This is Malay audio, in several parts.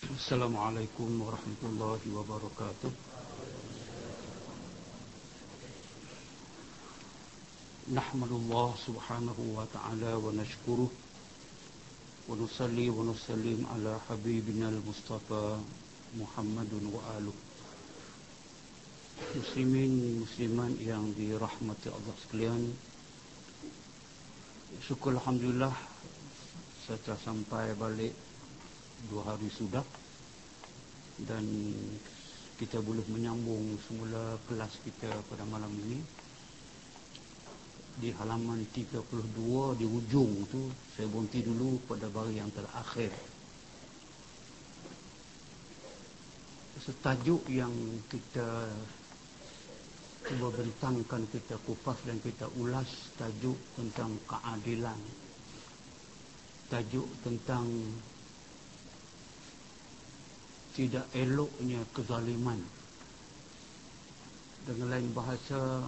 Assalamualaikum warahmatullahi wabarakatuh. Nahmadullah subhanahu wa ta'ala wa nashkuruh. Wa nusalli wa nusallim ala habibina al-Mustafa Muhammadun wa aluh Muslimin musliman yang dirahmati Allah sekalian. Syukur Alhamdulillah Saya telah sampai balik Dua hari sudah. Dan kita boleh menyambung semula kelas kita pada malam ini. Di halaman 32 di ujung tu saya berhenti dulu pada baris yang terakhir. Setajuk yang kita cuba bentangkan kita kupas dan kita ulas tajuk tentang keadilan. Tajuk tentang tidak eloknya kezaliman dengan lain bahasa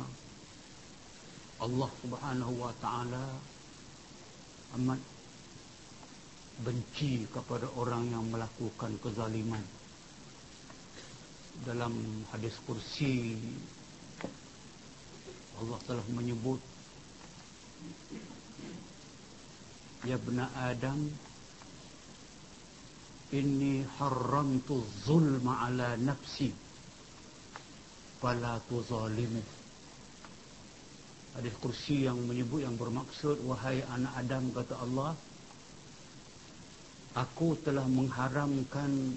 Allah Subhanahu wa taala amat benci kepada orang yang melakukan kezaliman. Dalam hadis kursi Allah telah menyebut Ya bena Adam Inni haramtu zulma ala nafsi. Fala tuzalimu hadis kursi yang menyebut yang bermaksud wahai anak Adam kata Allah aku telah mengharamkan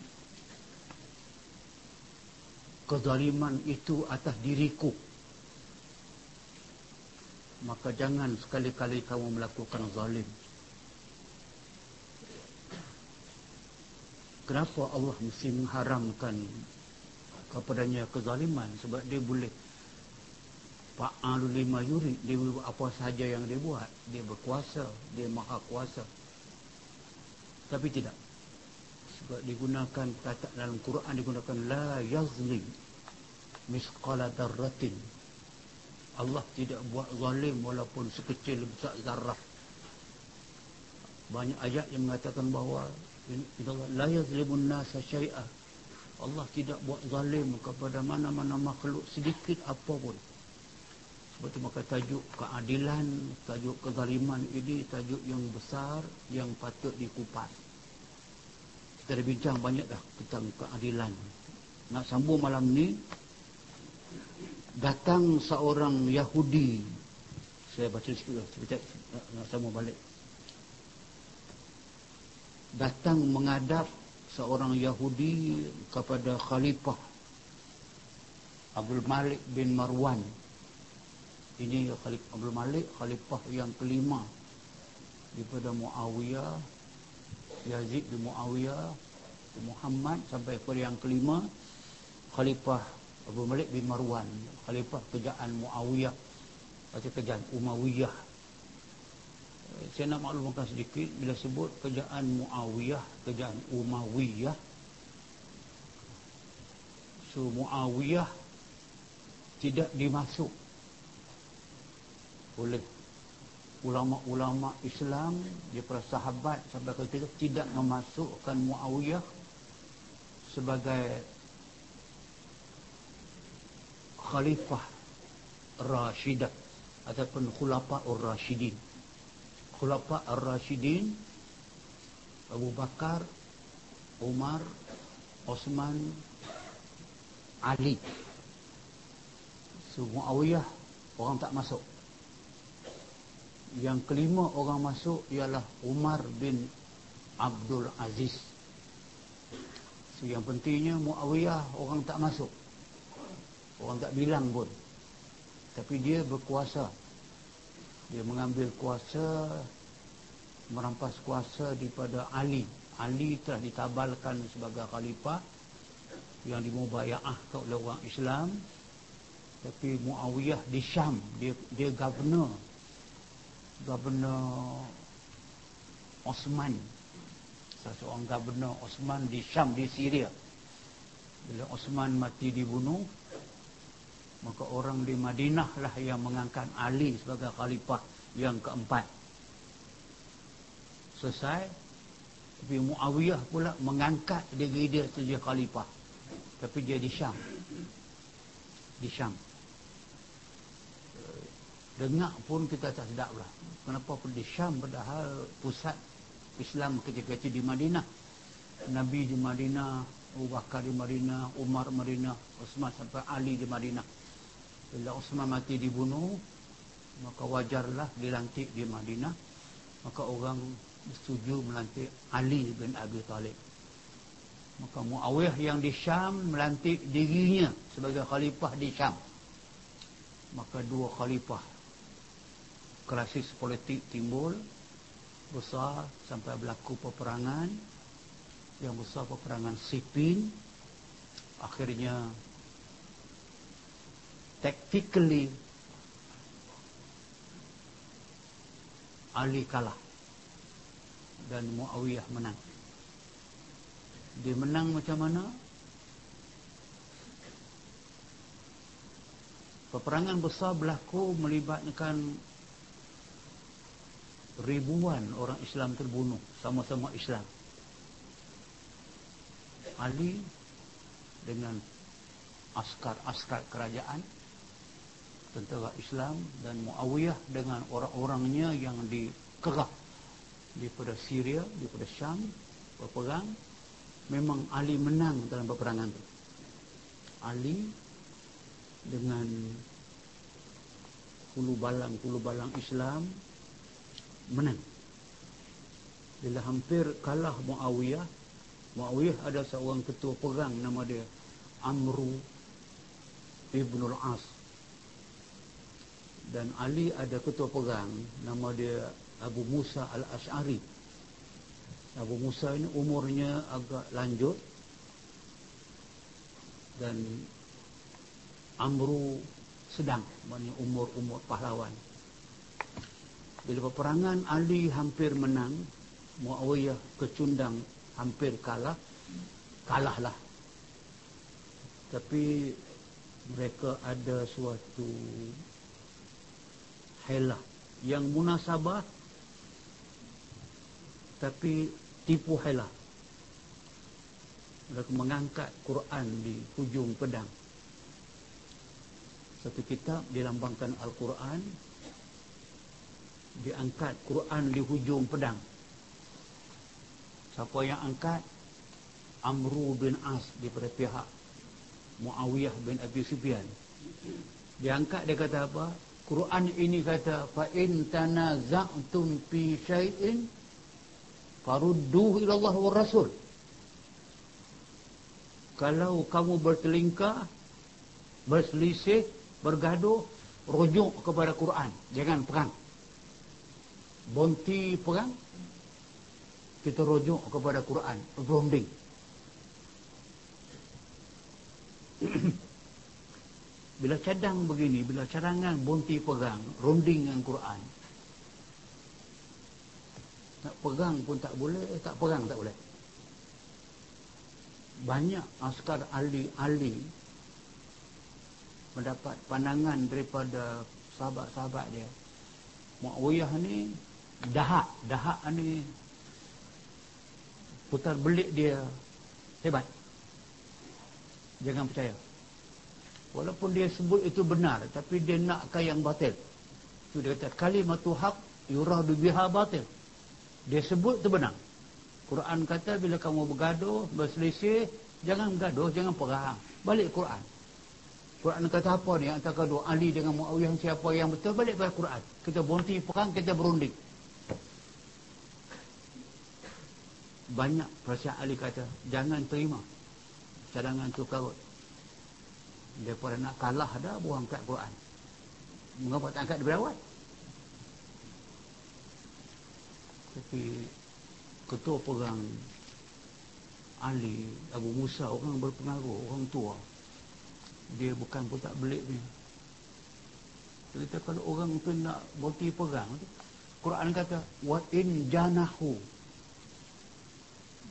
kezaliman itu atas diriku. Maka jangan sekali-kali kamu melakukan zalim kenapa Allah mesti mengharamkan kepadanya kezaliman? Sebab dia boleh fa'alu lima yurid. Dia buat apa sahaja yang dia buat. Dia berkuasa. Dia maha kuasa. Tapi tidak. Sebab digunakan kata dalam Quran digunakan la yazlim misqala darratin Allah tidak buat zalim walaupun sekecil besar zarah banyak ayat yang mengatakan bahawa la yazlimun nasa syai'a Allah tidak buat zalim kepada mana-mana makhluk sedikit apapun sebab itu maka tajuk keadilan, tajuk kezaliman ini tajuk yang besar yang patut dikupas. Kita dah bincang banyak dah tentang keadilan. Nak sambung malam ni, datang seorang Yahudi. Saya baca sikit lah, nak, nak sambung balik. Datang menghadap seorang Yahudi kepada Khalifah Abdul Malik bin Marwan. Ini Khalifah Abdul Malik Khalifah yang kelima daripada Muawiyah Yazid bin Muawiyah Muhammad sampai kepada yang kelima Khalifah Abdul Malik bin Marwan Khalifah kerajaan Muawiyah atau kerajaan Umayyah saya nak maklumkan sedikit bila sebut kerajaan Muawiyah kerajaan Umayyah so Muawiyah tidak dimasuk oleh ulama-ulama Islam dia para sahabat sampai ketika tidak memasukkan Muawiyah sebagai khalifah Rashidah ataupun khulafa Ar-Rashidin khulafa Ar-Rashidin Abu Bakar Umar Osman Ali. Semua Muawiyah orang tak masuk. Yang kelima orang masuk ialah Umar bin Abdul Aziz. So, yang pentingnya Muawiyah orang tak masuk. Orang tak bilang pun. Tapi dia berkuasa dia mengambil kuasa merampas kuasa daripada Ali. Ali telah ditabalkan sebagai khalifah yang dimubaya'ah oleh orang Islam. Tapi Muawiyah di Syam dia dia governor Gubernur Osman. Seorang Gubernur Osman di Syam di Syria. Bila Osman mati dibunuh maka orang di Madinah lah yang mengangkat Ali sebagai khalifah yang keempat selesai Tapi Muawiyah pula mengangkat diri dia sebagai khalifah. Tapi dia di Syam. Di Syam. Dengar pun kita tak sedap lah. Kenapa pun di Syam padahal pusat Islam itu di Madinah. Nabi di Madinah, Abu Bakar di Madinah, Umar di Madinah, Osman sampai Ali di Madinah. Bila Osman mati dibunuh, maka wajarlah dilantik di Madinah. Maka orang setuju melantik Ali bin Abi Talib. Maka Muawiyah yang di Syam melantik dirinya sebagai khalifah di Syam. Maka dua khalifah krisis politik timbul besar sampai berlaku peperangan yang besar peperangan Sipin akhirnya tactically Ali kalah dan Muawiyah menang. Dia menang macam mana? Peperangan besar berlaku melibatkan ribuan orang Islam terbunuh sama-sama Islam. Ali dengan askar-askar kerajaan tentera Islam dan Muawiyah dengan orang-orangnya yang dikerah daripada Syria, daripada Syam berperang. Memang Ali menang dalam peperangan itu Ali dengan hulu balang-hulu balang Islam menang. Bila hampir kalah Muawiyah Muawiyah ada seorang ketua perang nama dia Amru Ibnul As dan Ali ada ketua perang nama dia Abu Musa Al-Ash'ari. Abu Musa ini umurnya agak lanjut. Dan Amru sedang. Maknanya umur-umur pahlawan. Bila peperangan Ali hampir menang, Muawiyah kecundang hampir kalah, kalahlah. Tapi mereka ada suatu helah. Yang munasabah tapi tipu helah. Mereka mengangkat Quran di hujung pedang. Satu kitab dilambangkan Al-Quran diangkat Quran di hujung pedang. Siapa yang angkat? Amru bin As daripada pihak Muawiyah bin Abi Sufyan. Diangkat dia kata apa Quran ini kata fa in tanaza'tum fi syai'in farudduhu ila Allah wa Rasul. Kalau kamu bertelingkah berselisih bergaduh rujuk kepada Quran. Jangan perang. Bonti perang kita rujuk kepada Quran. Berunding bila cadang begini bila cadangan bonti perang runding dengan Quran. Nak perang pun tak boleh tak perang tak boleh. Banyak askar ahli-ahli mendapat pandangan daripada sahabat-sahabat dia. Muawiyah ni dahak dahak ni putar belik dia. Hebat. Jangan percaya walaupun dia sebut itu benar tapi dia nakkan yang batil. Itu dia kata kalimatu haq yuradu biha batil. Dia sebut itu benar. Quran kata bila kamu bergaduh berselisih jangan bergaduh jangan perang. Balik Quran. Quran kata apa ni? Antara kedua Ali dengan Muawiyah siapa yang betul? Balik pada Quran. Kita berhenti perang kita berunding. Banyak perasaan Ali kata jangan terima cadangan tu karut daripada nak kalah dah buang kat Quran. Mengapa tak angkat daripada awal tapi ketua perang Ali Abu Musa orang berpengaruh orang tua. Dia bukan pun tak belik ni. Kita kalau orang tu nak berhenti perang Quran kata wa in janahu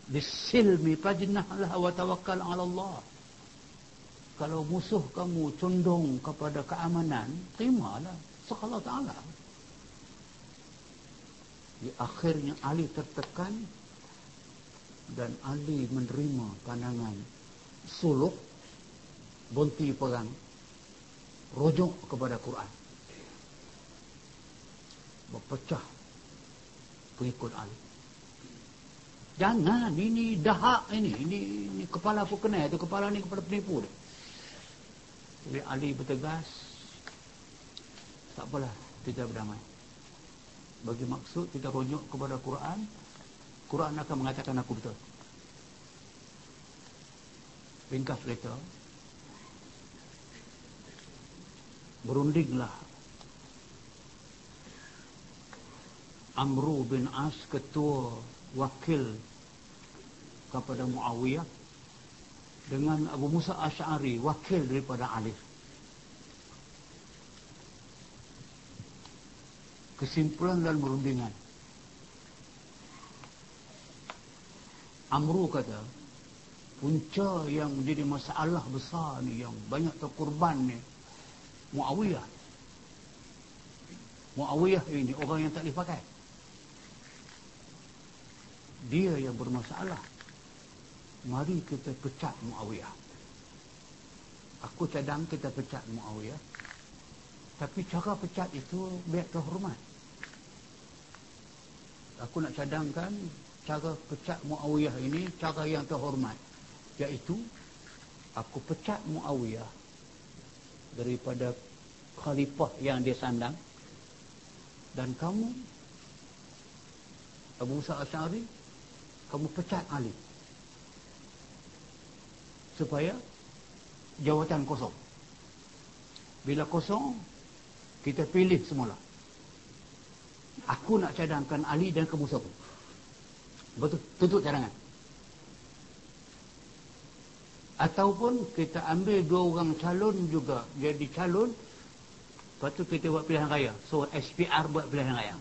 bisilmi fajnahlah wa tawakkal ala Allah kalau musuh kamu condong kepada keamanan terimalah. Sekala taala. Di akhirnya Ali tertekan dan Ali menerima pandangan suluk bonti perang rojok kepada Quran. Berpecah pengikut Ali. Jangan ini dahak ini. Ini, ini kepala aku kena itu kepala ni kepala penipu dia. Jadi Ali bertegas tak apalah kita berdamai. Bagi maksud kita rujuk kepada Quran Quran akan mengatakan aku betul. Ringkas cerita berundinglah Amru bin As ketua wakil kepada Muawiyah dengan Abu Musa Ash'ari wakil daripada Alif. Kesimpulan dan perundingan Amru kata punca yang menjadi masalah besar ni yang banyak terkorban ni Muawiyah. Muawiyah ini orang yang tak dipakai dia yang bermasalah mari kita pecat Muawiyah aku cadang kita pecat Muawiyah tapi cara pecat itu biar terhormat. Aku nak cadangkan cara pecat Muawiyah ini cara yang terhormat. Iaitu aku pecat Muawiyah daripada khalifah yang dia sandang dan kamu Abu Musa Asyari kamu pecat Ali supaya jawatan kosong bila kosong kita pilih semula. Aku nak cadangkan Ali dan siapa? Betul, tutup cadangan. Ataupun kita ambil dua orang calon juga jadi calon. Lepas tu kita buat pilihan raya. So SPR buat pilihan raya.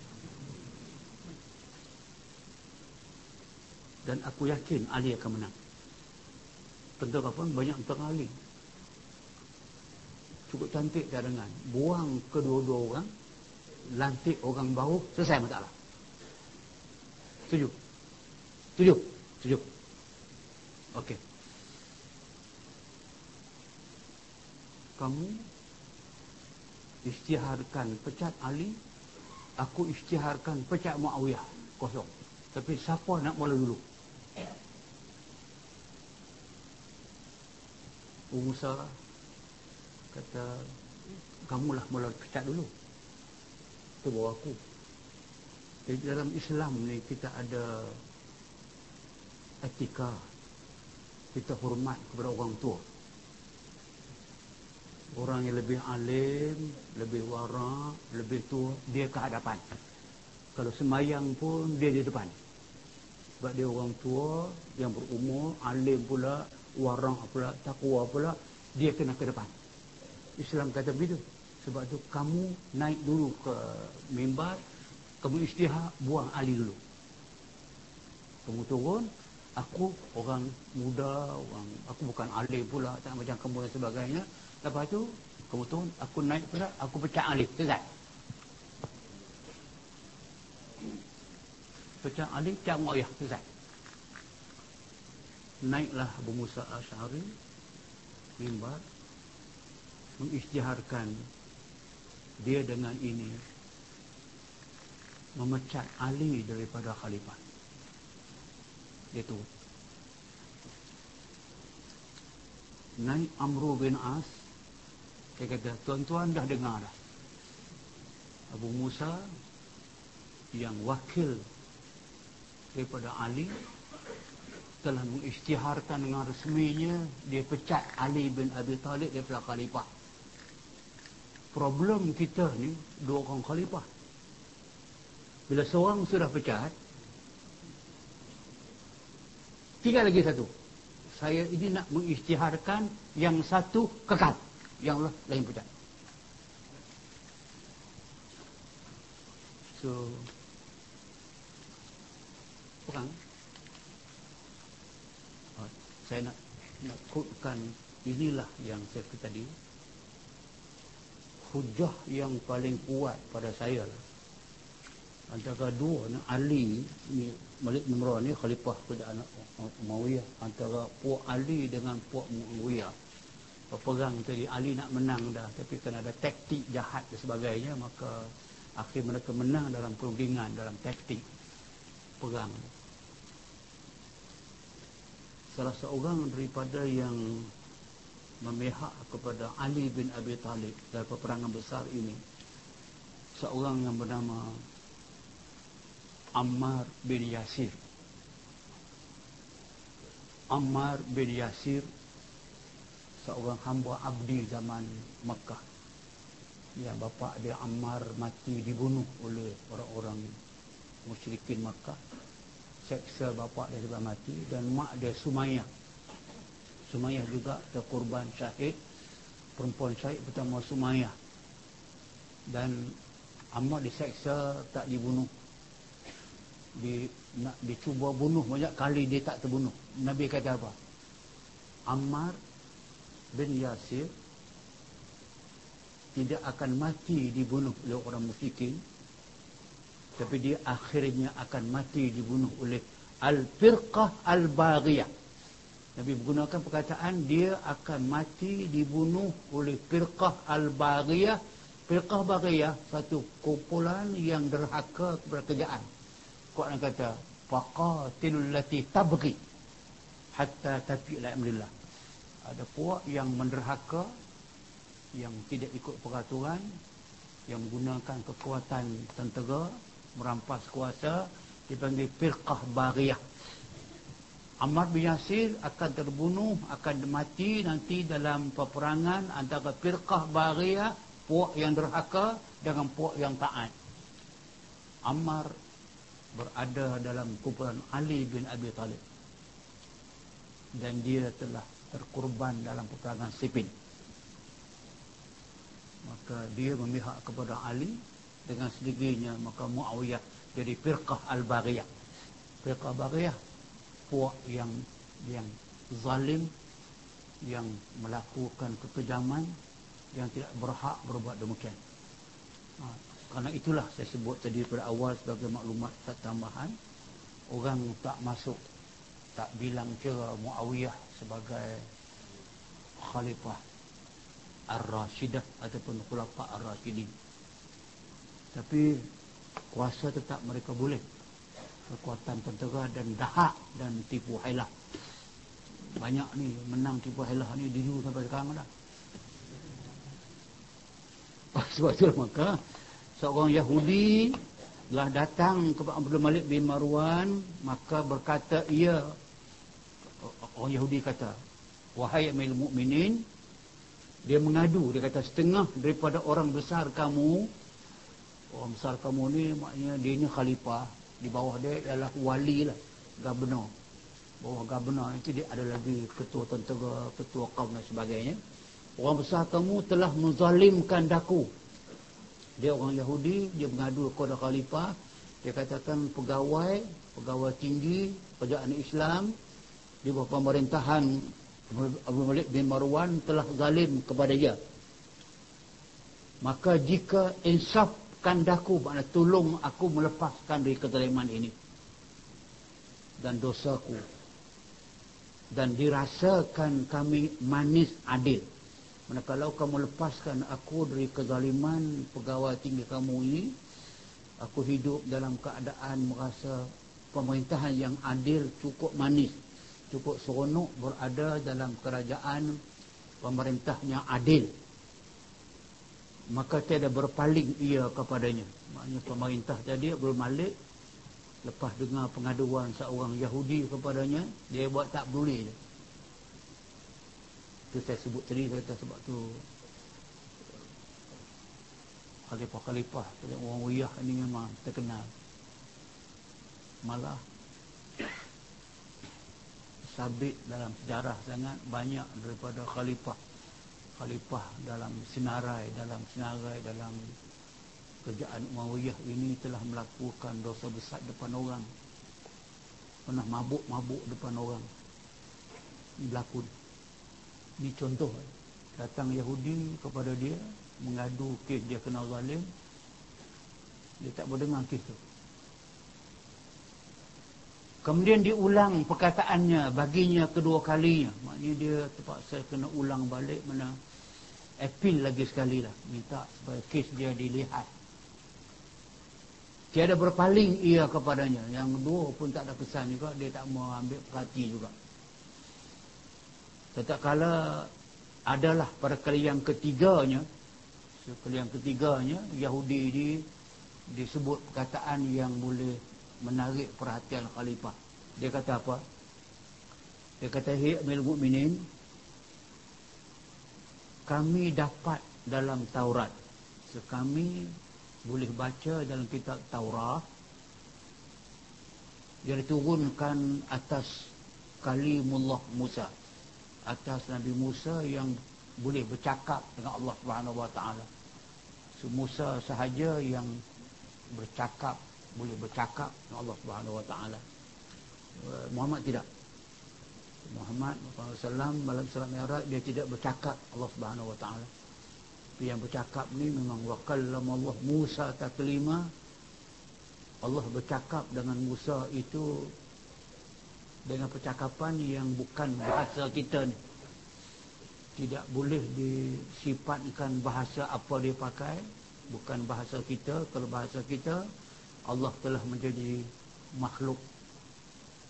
Dan aku yakin Ali akan menang. Tentu apa banyak Ali cukup cantik cadangan. Buang kedua-dua orang lantik orang baru selesai masalah. Setuju? Setuju? Setuju? Okey. Kamu istiharkan pecat Ali aku istiharkan pecat Muawiyah. Kosong. Tapi siapa nak mula dulu Musa kata kamulah mula pecat dulu. Itu bawa aku. Jadi dalam Islam ni kita ada etika. Kita hormat kepada orang tua. Orang yang lebih alim lebih wara lebih tua dia ke hadapan. Kalau semayang pun dia di depan. Sebab dia orang tua yang berumur alim pula warang pula takwa pula dia kena ke depan Islam kata begitu. Sebab tu kamu naik dulu ke mimbar, kamu istihar, buang Ali dulu. Kamu turun, aku orang muda, orang aku bukan Ali pula, tak macam kamu dan sebagainya. Lepas tu, kamu turun, aku naik pula, aku pecah Ali. Selesai. Pecah Ali, cak mu'ayah. Selesai. Naiklah Abu Musa Ash'ari, mimbar, mengisytiharkan dia dengan ini memecat Ali daripada khalifah. Itu naik Amru bin As dia kata tuan-tuan dah dengar dah. Abu Musa yang wakil daripada Ali telah mengisytiharkan dengan resminya dia pecat Ali bin Abi Talib daripada khalifah. Problem kita ni dua orang khalifah. Bila seorang sudah pecat tinggal lagi satu. Saya ini nak mengisytiharkan yang satu kekal yang lain pecat. So orang saya nak nak kutkan inilah yang saya kata tadi. Hujah yang paling kuat pada saya lah. antara dua Ali ni Malik Marwan ni khalifah kerajaan Umayyah antara puak Ali dengan puak Muawiyah. Perang tadi Ali nak menang dah tapi kena ada taktik jahat dan sebagainya maka akhir mereka menang dalam perundingan dalam taktik perang salah seorang daripada yang memihak kepada Ali bin Abi Talib dalam peperangan besar ini. Seorang yang bernama Ammar bin Yasir. Ammar bin Yasir seorang hamba abdi zaman Mekah. Yang bapa dia Ammar mati dibunuh oleh orang-orang musyrikin Mekah seksa bapa dia juga mati dan mak dia Sumayyah. Sumayyah juga terkorban syahid perempuan syahid pertama Sumayyah. Dan Ammar diseksa tak dibunuh. Di nak dicuba bunuh banyak kali dia tak terbunuh. Nabi kata apa? Ammar bin Yasir tidak akan mati dibunuh oleh orang musyrikin tapi dia akhirnya akan mati dibunuh oleh al-firqah al-baghiyah. Nabi menggunakan perkataan dia akan mati dibunuh oleh firqah al-baghiyah. Firqah baghiyah satu kumpulan yang derhaka kepada kerajaan. Quran kata faqatilul lati tabghi hatta tafi'la amrillah. Ada puak yang menderhaka yang tidak ikut peraturan yang menggunakan kekuatan tentera merampas kuasa dipanggil firqah bariyah. Ammar bin Yasir akan terbunuh akan mati nanti dalam peperangan antara firqah bariyah puak yang derhaka dengan puak yang taat. Ammar berada dalam kumpulan Ali bin Abi Talib. Dan dia telah terkorban dalam peperangan Siffin. Maka dia memihak kepada Ali dengan sedikitnya maka Muawiyah jadi firqah al-Baghiyah. Firqah Baghiyah puak yang yang zalim yang melakukan kekejaman yang tidak berhak berbuat demikian. Ha, kerana itulah saya sebut tadi pada awal sebagai maklumat tambahan orang tak masuk tak bilang kira Muawiyah sebagai khalifah Ar-Rashidah ataupun khulafah Ar-Rashidin. Tapi kuasa tetap mereka boleh. Kekuatan tentera dan dahak dan tipu hailah. Banyak ni menang tipu hailah ni dulu sampai sekarang dah. Sebab itu maka seorang Yahudi telah datang kepada Abdul Malik bin Marwan maka berkata ia orang Yahudi kata wahai amil mukminin dia mengadu dia kata setengah daripada orang besar kamu orang besar kamu ni maknanya dia ni khalifah. Di bawah dia ialah wali lah governor. Bawah governor itu dia ada lagi ketua tentera ketua kaum dan sebagainya. Orang besar kamu telah menzalimkan daku. Dia orang Yahudi dia mengadu kepada khalifah. Dia katakan pegawai pegawai tinggi kerajaan Islam di bawah pemerintahan Abu Malik bin Marwan telah zalim kepada dia. Maka jika insafkan daku maknanya tolong aku melepaskan dari kezaliman ini. Dan dosaku dan dirasakan kami manis adil. Mana kalau kamu lepaskan aku dari kezaliman pegawai tinggi kamu ini aku hidup dalam keadaan merasa pemerintahan yang adil cukup manis cukup seronok berada dalam kerajaan pemerintahnya adil maka tiada berpaling ia kepadanya. Maknanya pemerintah tadi belum malik lepas dengar pengaduan seorang Yahudi kepadanya dia buat tak boleh itu saya sebut tadi saya kata sebab tu. Khalifah-khalifah orang Uyah ini memang terkenal. Malah sabit dalam sejarah sangat banyak daripada khalifah khalifah dalam sinarai dalam sinarai dalam kerajaan Umayyah ini telah melakukan dosa besar depan orang. Pernah mabuk-mabuk depan orang. Berlaku. Ini contoh. Datang Yahudi kepada dia mengadu kes dia kena zalim. Dia tak berdengar kes tu Kemudian diulang perkataannya baginya kedua kalinya. Maknanya dia terpaksa kena ulang balik mana appeal lagi sekali lah. Minta supaya kes dia dilihat. Tiada berpaling ia kepadanya. Yang dua pun tak ada kesan juga. Dia tak mau ambil perhati juga. Tetap kala adalah pada kali yang ketiganya. Kali yang ketiganya Yahudi ini disebut perkataan yang boleh menarik perhatian khalifah. Dia kata apa? Dia kata, Hei Amil Mu'minin, kami dapat dalam Taurat. So, kami boleh baca dalam kitab Taurat yang diturunkan atas kalimullah Musa. Atas Nabi Musa yang boleh bercakap dengan Allah Subhanahu Wa Taala. So, Musa sahaja yang bercakap boleh bercakap dengan Allah Subhanahu Wa Taala. Eh, Muhammad tidak. Muhammad SAW malam surat Mi'raj dia tidak bercakap Allah Subhanahu Wa Taala. Tapi yang bercakap ni memang waqallam Allah Musa taklima. Allah bercakap dengan Musa itu dengan percakapan yang bukan bahasa kita ni. Tidak boleh disifatkan bahasa apa dia pakai, bukan bahasa kita. Kalau bahasa kita, Allah telah menjadi makhluk.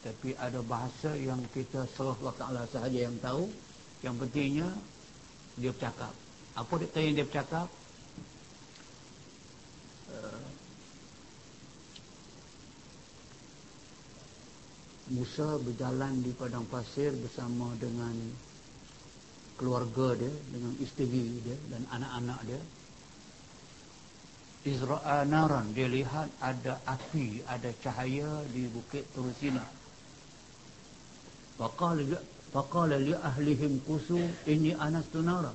Tapi ada bahasa yang kita serah Allah Ta'ala sahaja yang tahu. Yang pentingnya dia bercakap. Apa dia yang dia bercakap? Uh, Musa berjalan di padang pasir bersama dengan keluarga dia dengan isteri dia dan anak-anak dia Izra'a naran. Dia lihat ada api ada cahaya di bukit Turusina faqala li ahlihim kusu ini anastu nara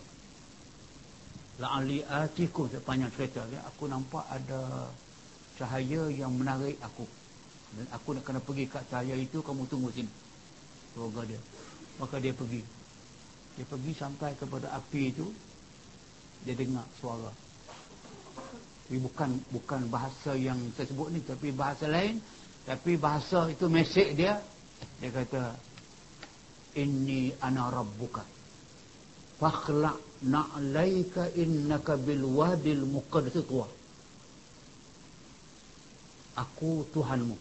la'ali atiku sepanjang cerita aku nampak ada cahaya yang menarik aku. Dan aku nak kena pergi kat cahaya itu kamu tunggu sini. Keluarga dia. Maka dia pergi. Dia pergi sampai kepada api itu. Dia dengar suara tapi bukan bukan bahasa yang saya sebut ni tapi bahasa lain. Tapi bahasa itu mesej dia. Dia kata inni ana rabbuka. Fakhla na'laika innaka bil wadil muqaddas tuwa aku tuhanmu.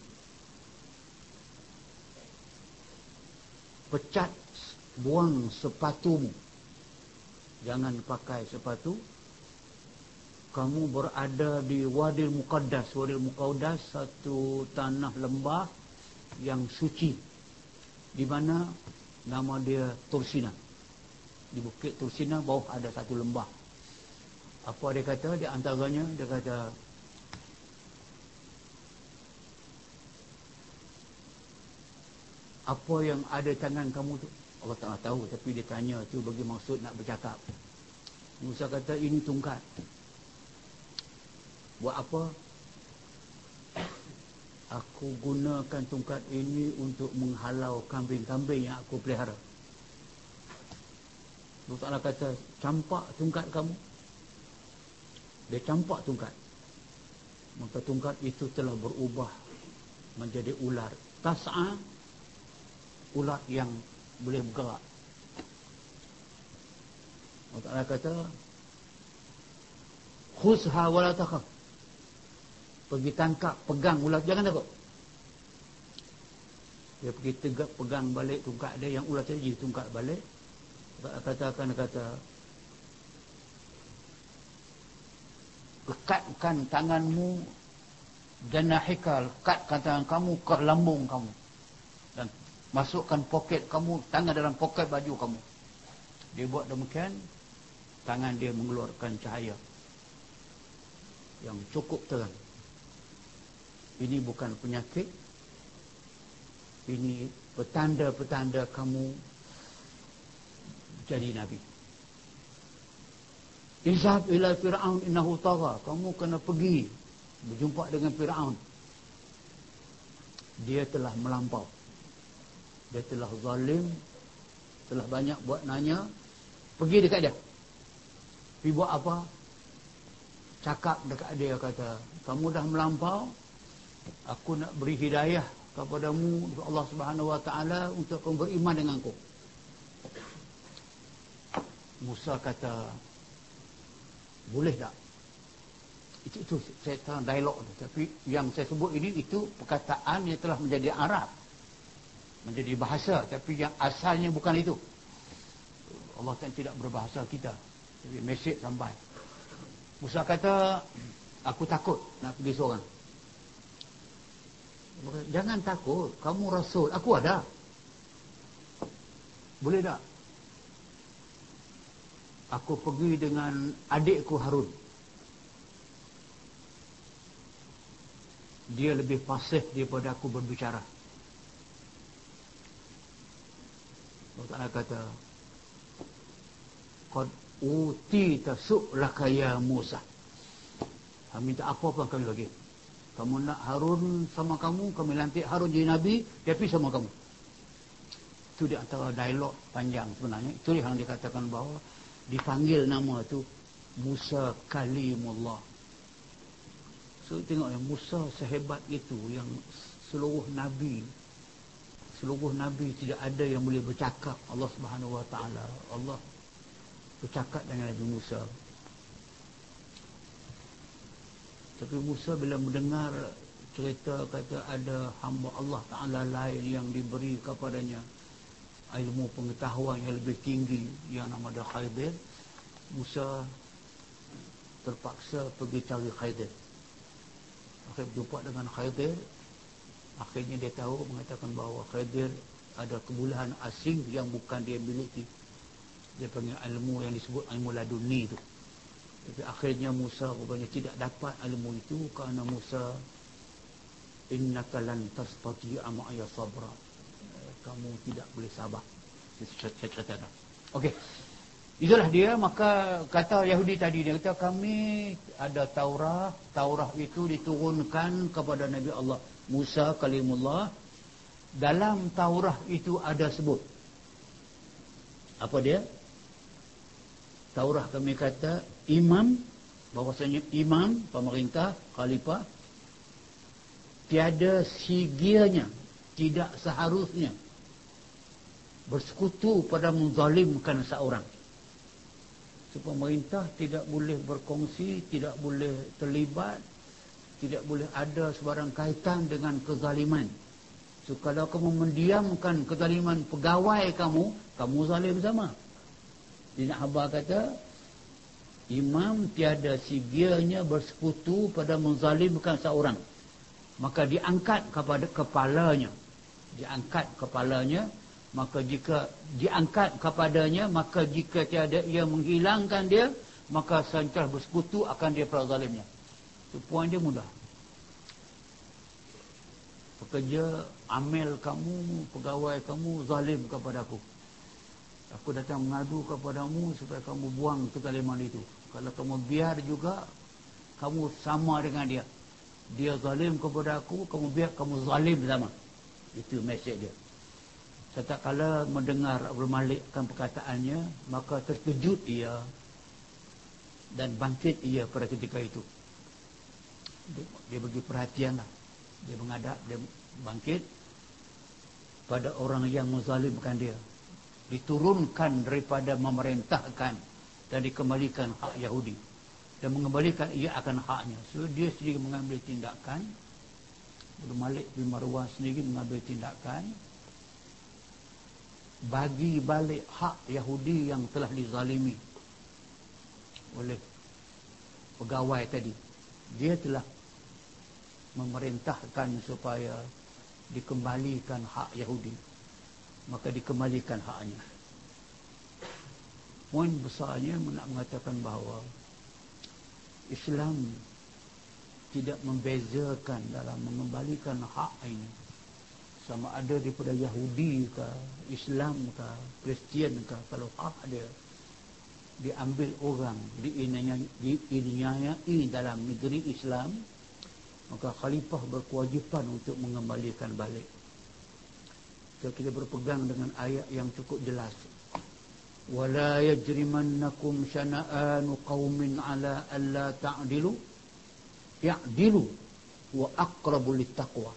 Pecat buang sepatumu. Jangan pakai sepatu kamu berada di Wadil Muqaddas. Wadil Muqaddas satu tanah lembah yang suci. Di mana nama dia Tursina. Di Bukit Tursina bawah ada satu lembah. Apa dia kata? Di antaranya dia kata apa yang ada tangan kamu tu? Allah tak tahu tapi dia tanya tu bagi maksud nak bercakap. Musa kata ini tungkat. Buat apa? Aku gunakan tungkat ini untuk menghalau kambing-kambing yang aku pelihara. Allah Ta'ala kata, campak tungkat kamu. Dia campak tungkat. Maka tungkat itu telah berubah menjadi ular. Tas'a, ular yang boleh bergerak. Allah Ta'ala kata, khusha wala pergi tangkap pegang ular. Jangan takut. Dia pergi tegak pegang balik tungkat dia. Yang ular tadi tungkat balik. Katakan kata lekatkan tanganmu dan nahikal lekatkan tangan kamu ke lambung kamu. Dan masukkan poket kamu tangan dalam poket baju kamu. Dia buat demikian tangan dia mengeluarkan cahaya yang cukup terang ini bukan penyakit. Ini petanda-petanda kamu jadi nabi. Izhab ila Fir'aun innahu tagha. Kamu kena pergi berjumpa dengan Fir'aun. Dia telah melampau. Dia telah zalim telah banyak buat nanya. Pergi dekat dia. Pergi buat apa? Cakap dekat dia kata kamu dah melampau aku nak beri hidayah kepadamu Allah Subhanahu wa taala untuk kamu beriman denganku. Musa kata boleh tak? Itu, itu saya tahu dialog tu. Tapi yang saya sebut ini itu perkataan yang telah menjadi Arab. Menjadi bahasa. Tapi yang asalnya bukan itu. Allah tidak berbahasa kita. Jadi mesej sampai. Musa kata, aku takut nak pergi seorang. Jangan takut, kamu rasul, aku ada. Boleh tak? Aku pergi dengan adikku Harun. Dia lebih pasif daripada aku berbicara. Allah Ta'ala kata, Qad uti tasuk lakaya Musa. Minta apa pun kami bagi. Kamu nak Harun sama kamu, kami lantik Harun jadi Nabi, dia pergi sama kamu. Itu di antara dialog panjang sebenarnya. Itu yang dikatakan bahawa dipanggil nama tu Musa Kalimullah. So tengok ya Musa sehebat itu yang seluruh nabi seluruh nabi tidak ada yang boleh bercakap Allah Subhanahu wa taala. Allah bercakap dengan Nabi Musa. Tapi Musa bila mendengar cerita kata ada hamba Allah Ta'ala lain yang diberi kepadanya ilmu pengetahuan yang lebih tinggi yang nama dia Khaydir Musa terpaksa pergi cari Khaydir. Akhirnya berjumpa dengan Khaydir akhirnya dia tahu mengatakan bahawa Khaydir ada kebulahan asing yang bukan dia miliki. Dia panggil ilmu yang disebut ilmu laduni itu tapi akhirnya Musa rupanya tidak dapat ilmu itu kerana Musa innaka lan tastati amaya sabra. Kamu tidak boleh sabar. Okey. Itulah dia. Maka kata Yahudi tadi dia kata kami ada Taurat Taurat itu diturunkan kepada Nabi Allah. Musa kalimullah dalam Taurat itu ada sebut. Apa dia? Taurah kami kata imam bahwasanya imam pemerintah khalifah tiada sigianya tidak seharusnya bersekutu pada menzalimkan seorang. So, pemerintah tidak boleh berkongsi tidak boleh terlibat tidak boleh ada sebarang kaitan dengan kezaliman. So, kalau kamu mendiamkan kezaliman pegawai kamu kamu zalim sama. Dina Abah kata Imam tiada sigianya bersekutu pada menzalimkan seorang. Maka diangkat kepada kepalanya. Diangkat kepalanya Maka jika diangkat kepadanya Maka jika tiada ia menghilangkan dia Maka sencah bersekutu akan dia perazalimnya Itu puan dia mudah. Pekerja amil kamu, pegawai kamu zalim kepada aku. Aku datang mengadu kepadamu supaya kamu buang kezaliman itu. Kalau kamu biar juga, kamu sama dengan dia. Dia zalim kepada aku, kamu biar kamu zalim sama. Itu mesej dia. Setiap kala mendengar Abdul Malik kan perkataannya, maka terkejut ia dan bangkit ia pada ketika itu. Dia, dia bagi perhatian lah. Dia mengadap, dia bangkit pada orang yang menzalimkan dia diturunkan daripada memerintahkan dan dikembalikan hak Yahudi. Dan mengembalikan ia akan haknya. So dia sendiri mengambil tindakan. Abu Malik bin Marwan sendiri mengambil tindakan. Bagi balik hak Yahudi yang telah dizalimi oleh pegawai tadi. Dia telah memerintahkan supaya dikembalikan hak Yahudi. Maka dikembalikan haknya. Poin besarnya nak mengatakan bahawa Islam tidak membezakan dalam mengembalikan hak ini sama ada daripada Yahudi ke Islam ke Kristian ke kalau hak dia diambil orang di ininya di ininya ini dalam negeri Islam maka khalifah berkewajipan untuk mengembalikan balik. Kita berpegang dengan ayat yang cukup jelas yajrimannakum syana'anu qaumin ala alla ta'dilu ya'dilu wa aqrabu littaqwa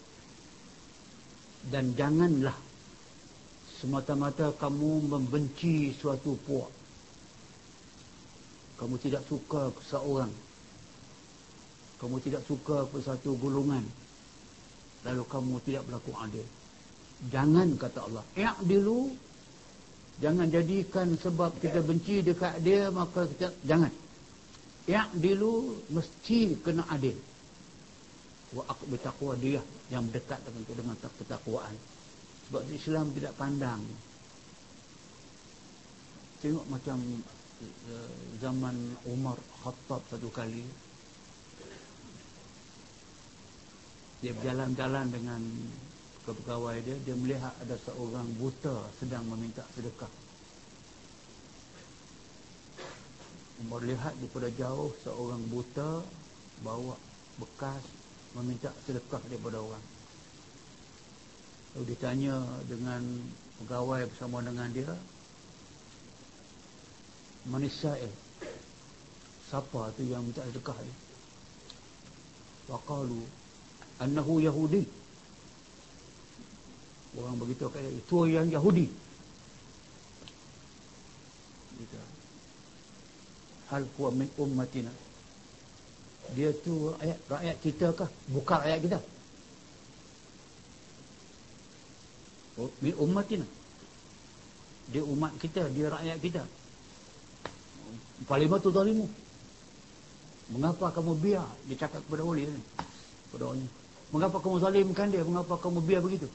dan janganlah semata-mata kamu membenci suatu puak. Kamu tidak suka seorang kamu tidak suka satu golongan. Lalu kamu tidak berlaku adil. Jangan kata Allah i'dilu jangan jadikan sebab kita benci dekat dia maka kita jangan. I'dilu mesti kena adil. Wa aqbi taqwa dia yang dekat dengan dengan ketakwaan. Sebab Islam tidak pandang. Tengok macam uh, zaman Umar Khattab satu kali dia berjalan-jalan dengan pegawai dia dia melihat ada seorang buta sedang meminta sedekah. Umar lihat daripada jauh seorang buta bawa bekas meminta sedekah daripada orang. Lalu ditanya dengan pegawai bersama dengan dia Manisail siapa tu yang minta sedekah ni? Waqalu annahu yahudi orang begitu kata itu yang yahudi. Hal huwa min ummatina. Dia tu rakyat, rakyat kita kah? Bukan rakyat kita. Oh, min ummatina. Dia umat kita dia rakyat kita. Paling tu zalimu. Mengapa kamu biar? Dia cakap kepada wali ni kepada wali Mengapa kamu zalimkan dia? Mengapa kamu biar begitu?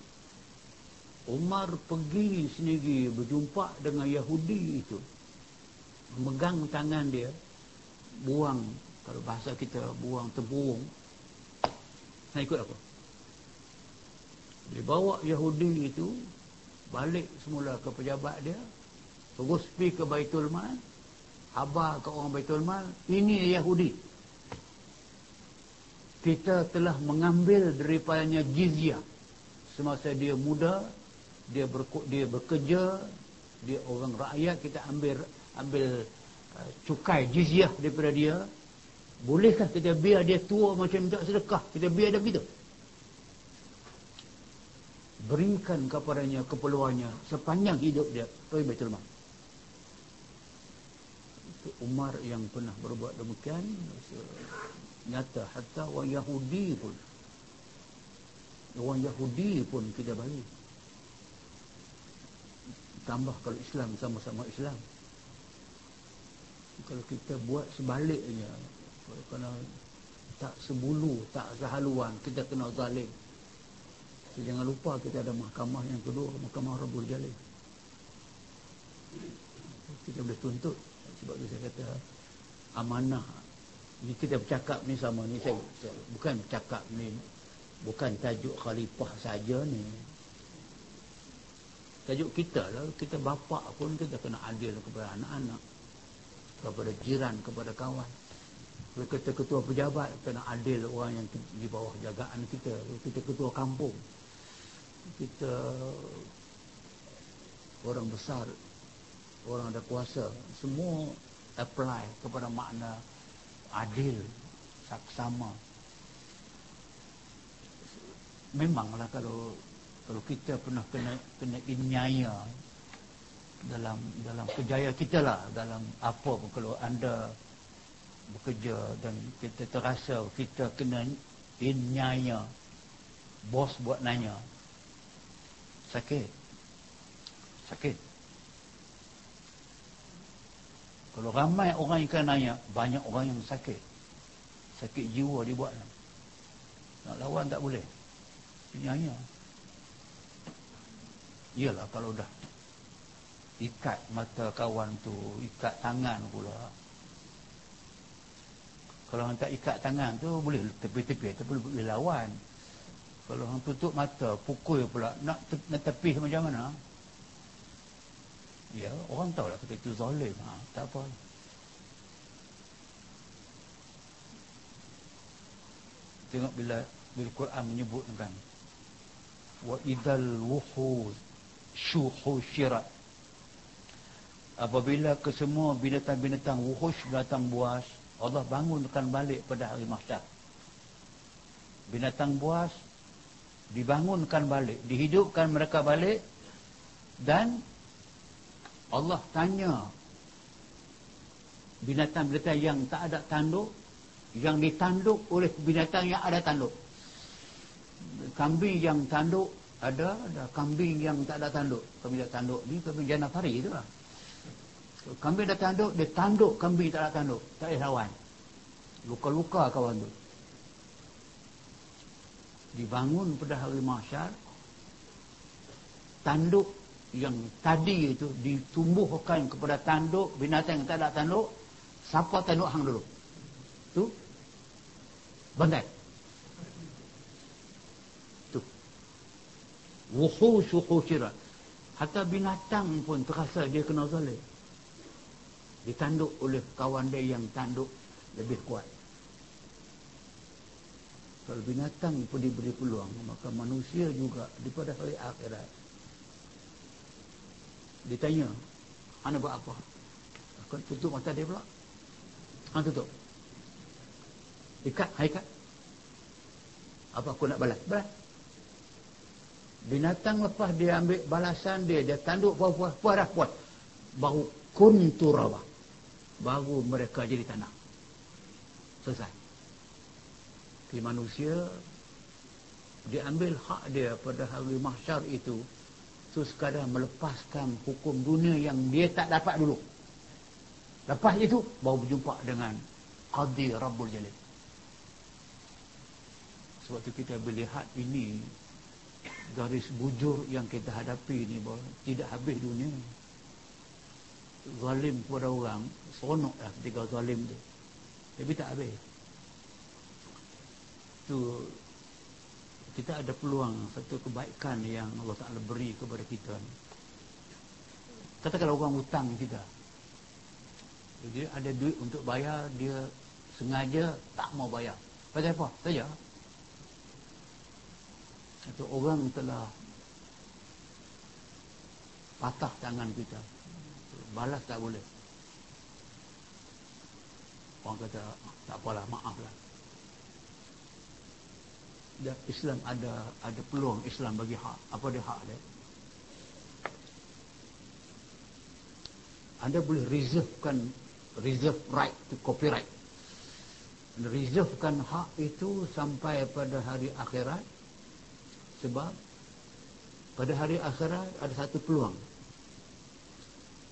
Umar pergi sendiri berjumpa dengan Yahudi itu. Memegang tangan dia. Buang. Kalau bahasa kita buang tempurung. Saya ikut apa? Dia bawa Yahudi itu. Balik semula ke pejabat dia. Terus pergi ke Baitul Mal. Habar ke orang Baitul Mal. Ini Yahudi kita telah mengambil daripadanya jizyah semasa dia muda dia ber, dia bekerja dia orang rakyat kita ambil ambil uh, cukai jizyah daripada dia. Bolehkah kita biar dia tua macam tak sedekah? Kita biar dia begitu. Berikan kepadanya keperluannya sepanjang hidup dia. Pergi Baitul Mal Umar yang pernah berbuat demikian. Nyata hatta orang Yahudi pun. Orang Yahudi pun kita bagi tambah kalau Islam sama-sama Islam. Kalau kita buat sebaliknya kena tak sebulu tak sehaluan kita kena zalim. So, jangan lupa kita ada mahkamah yang kedua mahkamah Rabbul Jalil. Kita boleh tuntut sebab itu saya kata amanah. Ni kita bercakap ni sama ni saya, saya bukan bercakap ni bukan tajuk khalifah saja ni tajuk kita lah. Kita bapa pun kita kena adil kepada anak-anak. Kepada jiran kepada kawan. Kalau kita ketua pejabat kena adil orang yang di bawah jagaan kita. Kita ketua kampung kita orang besar orang ada kuasa semua apply kepada makna adil saksama. Memanglah kalau kalau kita pernah kena kena inyaya dalam dalam kejayaan kita lah dalam apa pun kalau anda bekerja dan kita terasa kita kena inyaya bos buat nanya sakit sakit Kalau ramai orang yang kena nanya, banyak orang yang sakit. Sakit jiwa dia buat. Nak lawan tak boleh. Dia Iyalah kalau dah ikat mata kawan tu, ikat tangan pula. Kalau orang tak ikat tangan tu, boleh tepi-tepi, tapi boleh lawan. Kalau orang tutup mata, pukul pula, nak, nak tepi macam mana? Ya, orang tahu lah kita itu zalim. Ha, tak apa. Tengok bila bila Quran menyebutkan wa idal wuhud syuhu syirat apabila kesemua binatang-binatang wuhush binatang buas Allah bangunkan balik pada hari mahsyar. Binatang buas dibangunkan balik dihidupkan mereka balik dan Allah tanya binatang-binatang yang tak ada tanduk yang ditanduk oleh binatang yang ada tanduk. Kambing yang tanduk ada ada. Kambing yang tak ada tanduk. Kambing tak tanduk ni kambing janafari tu lah. Kambing ada tanduk dia tanduk kambing tak ada tanduk. Tak ada lawan. Luka-luka kawan tu. Dibangun pada hari mahsyar tanduk yang tadi itu ditumbuhkan kepada tanduk binatang yang tak ada tanduk siapa tanduk hang dulu? Tu? Bandai wuhus wuhusira hatta binatang pun terasa dia kena zalim. Ditanduk oleh kawan dia yang tanduk lebih kuat. Kalau binatang pun diberi peluang maka manusia juga di pada hari akhirat. Ditanya anda buat apa? Akan tutup mata dia pula. Anda tutup. Ikat hai ikat. Apa aku nak balas? Balas binatang lepas dia ambil balasan dia dia tanduk puas-puas puas dah puas baru kunturawa baru mereka jadi tanah. Selesai. Di manusia diambil hak dia pada hari mahsyar itu tu sekadar melepaskan hukum dunia yang dia tak dapat dulu. Lepas itu baru berjumpa dengan Qadi Rabbul Jalil. Sebab tu kita melihat ini garis bujur yang kita hadapi ni bahawa tidak habis dunia. Zalim kepada orang seronok lah ketika zalim tu. Tapi tak habis. Itu kita ada peluang satu kebaikan yang Allah Ta'ala beri kepada kita katakanlah orang hutang kita. Jadi ada duit untuk bayar dia sengaja tak mau bayar. Pasal apa? saja itu orang telah patah tangan kita. Balas tak boleh. Orang kata tak apalah maaflah dan Islam ada ada peluang Islam bagi hak. Apa dia hak dia? Anda boleh reservekan reserve right to copyright. Reservekan hak itu sampai pada hari akhirat sebab pada hari akhirat ada satu peluang.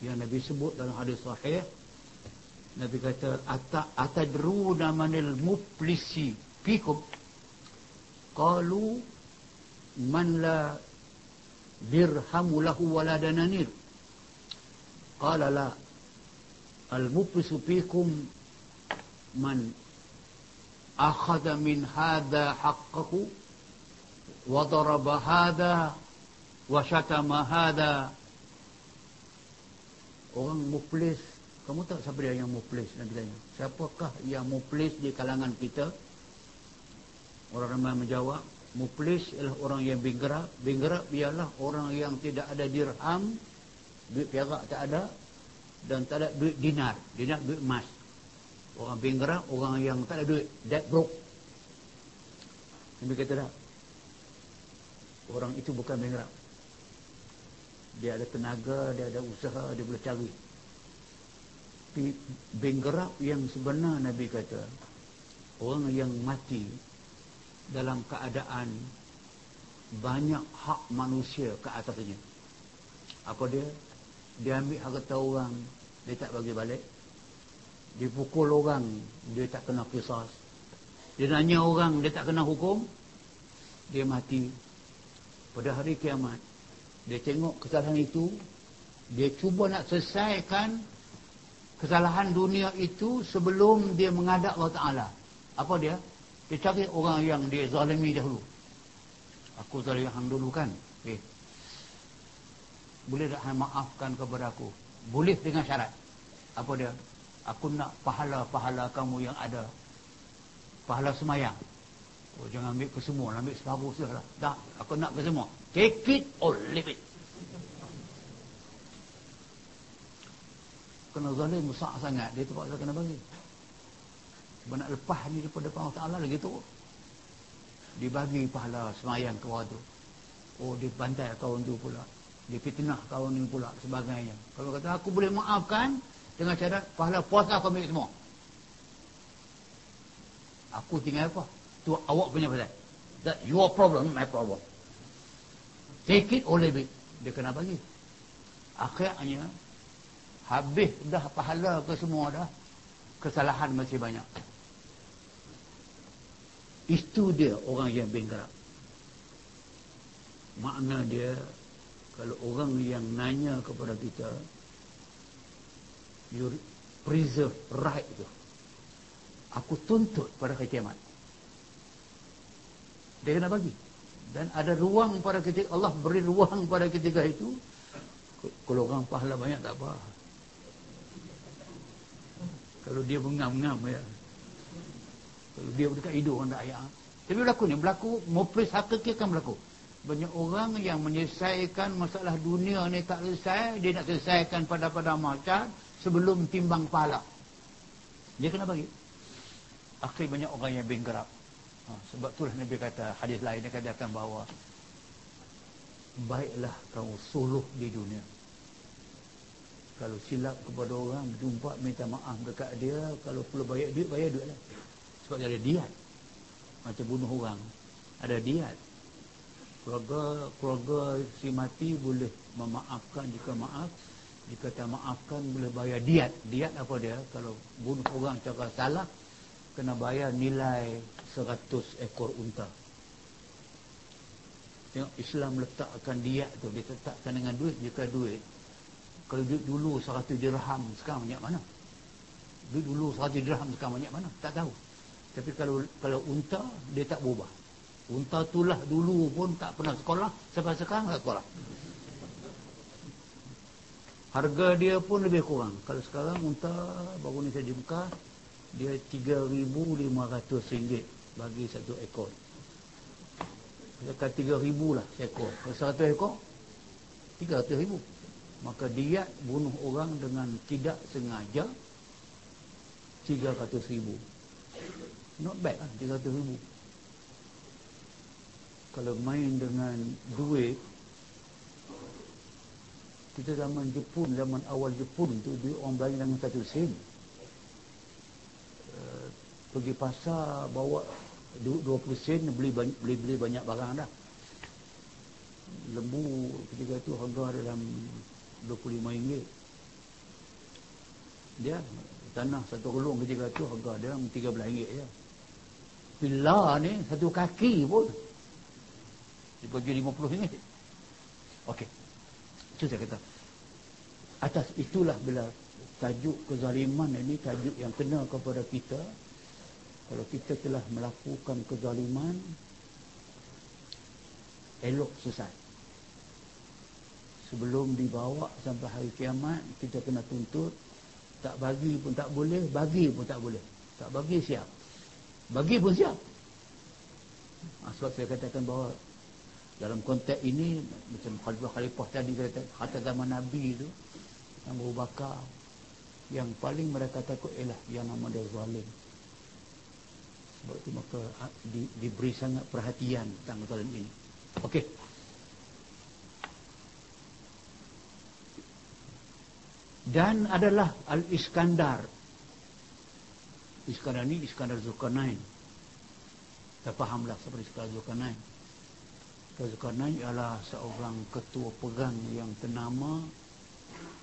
Yang Nabi sebut dalam hadis sahih Nabi kata atadruna manil muflisi fikum? Qalu man la dirhamu lahu wala dananir. Qala la al muflisu fikum man akhadha min hadha haqqahu hadha wa syatama hadha orang muflis kamu tak siapa dia yang muflis Nabi tanya siapakah yang muflis di kalangan kita Orang ramai menjawab, muflis ialah orang yang binggerak. Binggerak ialah orang yang tidak ada dirham, duit perak tak ada, dan tak ada duit dinar. Dinar duit emas. Orang binggerak, orang yang tak ada duit, dead broke. Nabi kata tak? Orang itu bukan binggerak. Dia ada tenaga, dia ada usaha, dia boleh cari. Tapi binggerak yang sebenar Nabi kata, orang yang mati dalam keadaan banyak hak manusia ke atasnya. Apa dia? Dia ambil harta orang, dia tak bagi balik. Dia pukul orang, dia tak kena kisah. Dia nanya orang, dia tak kena hukum. Dia mati. Pada hari kiamat, dia tengok kesalahan itu, dia cuba nak selesaikan kesalahan dunia itu sebelum dia mengadap Allah Ta'ala. Apa dia? Dia cari orang yang dia zalimi dahulu. Aku zalim hang dulu kan? Okay. Boleh tak hang maafkan kepada aku? Boleh dengan syarat. Apa dia? Aku nak pahala-pahala kamu yang ada. Pahala semayang. Oh, jangan ambil ke semua. Ambil separuh saja lah. Tak, aku nak ke semua. Take it or leave it. Kena zalim besar sangat. Dia terpaksa kena bagi. Sebab nak lepas ni daripada Allah Ta'ala lagi tu. dibagi pahala semayang ke waktu oh dia bantai kawan tu pula dia fitnah kawan ni pula sebagainya kalau kata aku boleh maafkan dengan cara pahala puasa aku ambil semua aku tinggal apa tu awak punya pasal. That your problem my problem. Take it or leave it. Dia kena bagi akhirnya habis dah pahala ke semua dah kesalahan masih banyak. Itu dia orang yang bengkak makna dia kalau orang yang nanya kepada kita you preserve right tu. Aku tuntut pada kiamat dia kena bagi. Dan ada ruang pada ketika Allah beri ruang pada ketika itu kalau orang pahala banyak tak apa. Kalau dia mengam-ngam ya. Kalau dia dekat hidup orang tak ayah tapi berlaku ni berlaku muplis hakiki akan berlaku. Banyak orang yang menyelesaikan masalah dunia ni tak selesai dia nak selesaikan pada pada macam sebelum timbang pahala. Dia kena bagi. Akhir banyak orang yang bengkerap ha, sebab itulah Nabi kata hadis lain dia katakan bahawa baiklah kamu suluh di dunia. Kalau silap kepada orang jumpa minta maaf dekat dia kalau perlu bayar duit bayar duit lah. Sebab dia ada diat. Macam bunuh orang ada diat. Keluarga keluarga si mati boleh memaafkan jika maaf jika tak maafkan boleh bayar diat. Diat apa dia? Kalau bunuh orang cara salah kena bayar nilai 100 ekor unta. Tengok Islam letakkan diat tu dia letakkan dengan duit jika duit. Kalau duit dulu 100 dirham sekarang banyak mana? Duit dulu 100 dirham sekarang banyak mana? Tak tahu. Tapi kalau kalau unta dia tak berubah. Unta itulah dulu pun tak pernah sekolah sampai sekarang tak sekolah. Harga dia pun lebih kurang. Kalau sekarang unta baru ni saya jumpa dia 3,500 ringgit bagi satu ekor. Dekat 3,000 lah seekor. Kalau 100 ekor 300 ribu. Maka dia bunuh orang dengan tidak sengaja 300 ribu. Not bad lah 300 ribu. Kalau main dengan duit kita zaman Jepun zaman awal Jepun tu duit orang belanja dengan satu sen pergi pasar bawa duit 20 sen beli, beli, beli banyak barang dah. Lembu ketika tu harga dalam 25 ringgit. Dia tanah satu rolong ketika tu harga dia 13 ringgit je pila ni satu kaki pun. Dia bagi 50 ringgit. Ok itu saya kata. Atas itulah bila tajuk kezaliman ini tajuk yang kena kepada kita kalau kita telah melakukan kezaliman elok susah sebelum dibawa sampai hari kiamat kita kena tuntut tak bagi pun tak boleh bagi pun tak boleh. Tak bagi siap. Bagi pun siap. Ha, sebab saya katakan bahawa dalam konteks ini macam Khalifah Khalifah tadi kata kata zaman Nabi itu yang berbakar yang paling mereka takut ialah yang nama dia zalim sebab itu maka ha, di, diberi sangat perhatian tentang zalim ini. Okey. Dan adalah Al-Iskandar. Iskandar ni Iskandar Zulkarnain. Tak fahamlah seperti Iskandar Zulkarnain. Iskandar Zulkarnain ialah seorang ketua pegang yang ternama.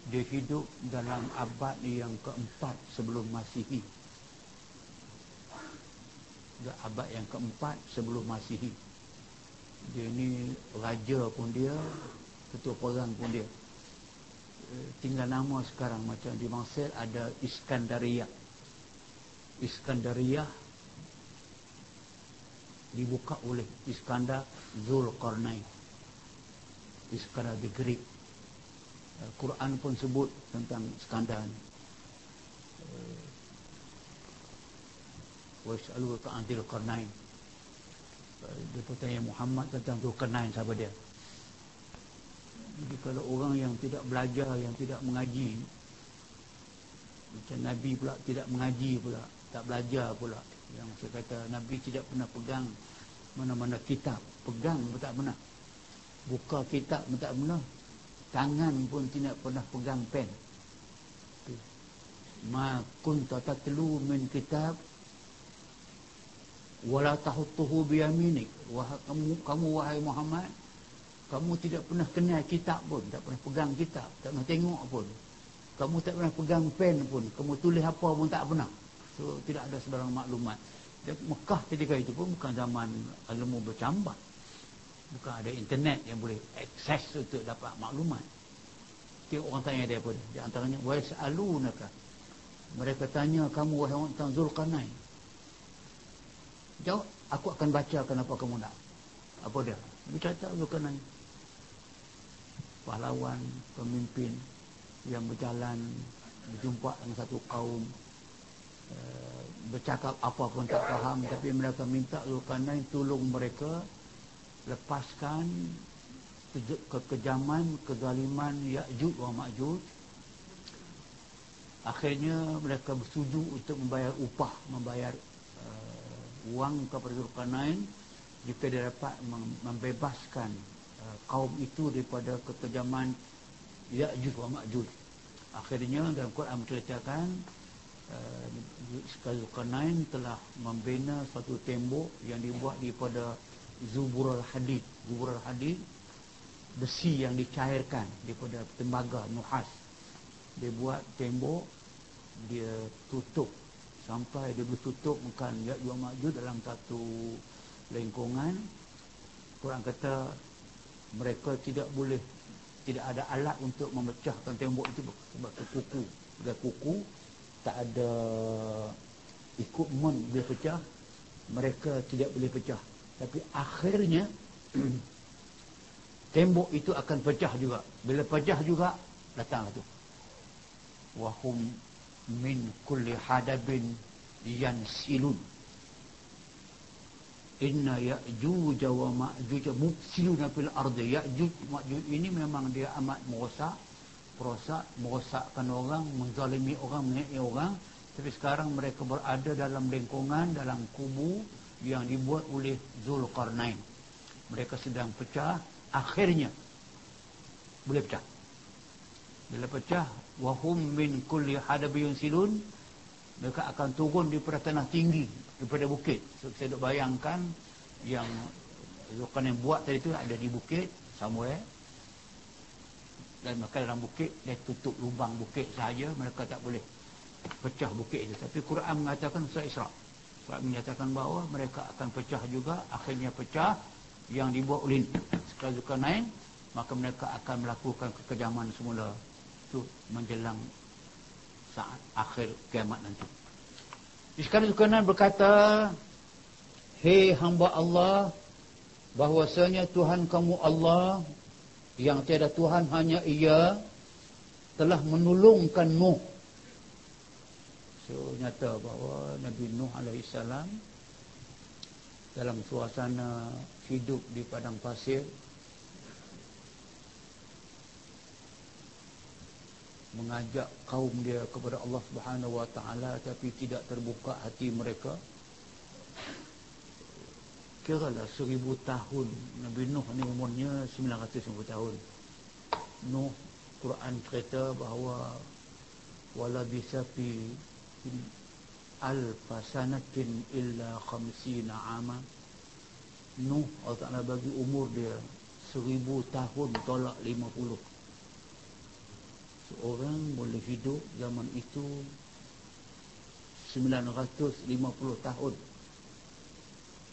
Dia hidup dalam abad yang keempat sebelum Masihi abad yang keempat sebelum Masihi. Dia ni raja pun dia ketua pegang pun dia. Tinggal nama sekarang macam di Mesir ada Iskandariyah. Iskandariyah dibuka oleh Iskandar Zulkarnain. Iskandar the Great. Uh, Quran pun sebut tentang Iskandar ni yas'alu ta'an Zulkarnain uh, dia bertanya Muhammad tentang Zulkarnain siapa dia? Jadi kalau orang yang tidak belajar, yang tidak mengaji, macam Nabi pula tidak mengaji pula, tak belajar pula. Yang saya kata Nabi tidak pernah pegang mana-mana kitab. Pegang pun tak pernah. Buka kitab pun tak pernah. Tangan pun tidak pernah pegang pen. Ma kunta tatlu min kitab wala tahutuhu biyaminik. Wahai kamu kamu wahai Muhammad kamu tidak pernah kenal kitab pun tak pernah pegang kitab tak pernah tengok pun. Kamu tak pernah pegang pen pun kamu tulis apa pun tak pernah. So tidak ada sebarang maklumat. Dan Mekah ketika itu pun bukan zaman ilmu bercambah bukan ada internet yang boleh akses untuk dapat maklumat. Tiap orang tanya dia pun. Di antaranya wa yasalunaka? Mereka tanya kamu wahai orang Zulkarnain Jawab, aku akan bacakan apa kamu nak. Apa dia? Bercerita Zulkarnain. Pahlawan, pemimpin yang berjalan, berjumpa dengan satu kaum, uh, bercakap apa pun tak faham, tapi mereka minta Zulkarnain tolong mereka lepaskan kekejaman, kezaliman Ya'jud wa Ma'jud. Akhirnya mereka bersetuju untuk membayar upah, membayar wang kepada Zulkarnain jika dia dapat membebaskan uh, kaum itu daripada kekejaman Ya'juj wa Ma'juj. Akhirnya dalam Quran menceritakan uh, Zulkarnain telah membina satu tembok yang dibuat daripada Zuburul Hadid. Zuburul Hadid besi yang dicairkan daripada tembaga nuhas. Dia buat tembok dia tutup sampai dia bertutup bukan Ya'juj Ma'juj dalam satu lingkungan. Quran kata mereka tidak boleh tidak ada alat untuk memecahkan tembok itu sebab kuku. Ada kuku tak ada equipment boleh pecah. Mereka tidak boleh pecah. Tapi akhirnya tembok itu akan pecah juga. Bila pecah juga datang tu wahum min kulli hadabin yansilun. Inna ya'juj wa ma'juj mufsiduna fil ardi. Ya'juj ma'juj ini memang dia amat merosak merosak merosakkan orang menzalimi orang menyakiti orang. Tapi sekarang mereka berada dalam lingkungan dalam kubu yang dibuat oleh Zulkarnain. Mereka sedang pecah akhirnya boleh pecah. Bila pecah wahum min kulli hadabiyun silun mereka akan turun di tanah tinggi daripada bukit. So, saya duk bayangkan yang Zulkan yang buat tadi tu ada di bukit somewhere. Dan mereka dalam bukit dia tutup lubang bukit sahaja mereka tak boleh pecah bukit itu. Tapi Quran mengatakan surah Isra. Quran menyatakan bahawa mereka akan pecah juga akhirnya pecah yang dibuat oleh sekali Zulkarnain maka mereka akan melakukan kekejaman semula itu menjelang saat akhir kiamat nanti. Sekali Zulkarnain berkata, Hei hamba Allah, bahwasanya Tuhan kamu Allah, yang tiada Tuhan hanya ia, telah menolongkan Nuh. So, nyata bahawa Nabi Nuh AS dalam suasana hidup di padang pasir, mengajak kaum dia kepada Allah Subhanahu Wa Taala tapi tidak terbuka hati mereka. Kira lah seribu tahun Nabi Nuh ni umurnya 950 tahun. Nuh Quran cerita bahawa wala bisafi alfa sanatin illa khamsina ama. Nuh Allah Ta'ala bagi umur dia seribu tahun tolak lima puluh seorang boleh hidup zaman itu 950 tahun.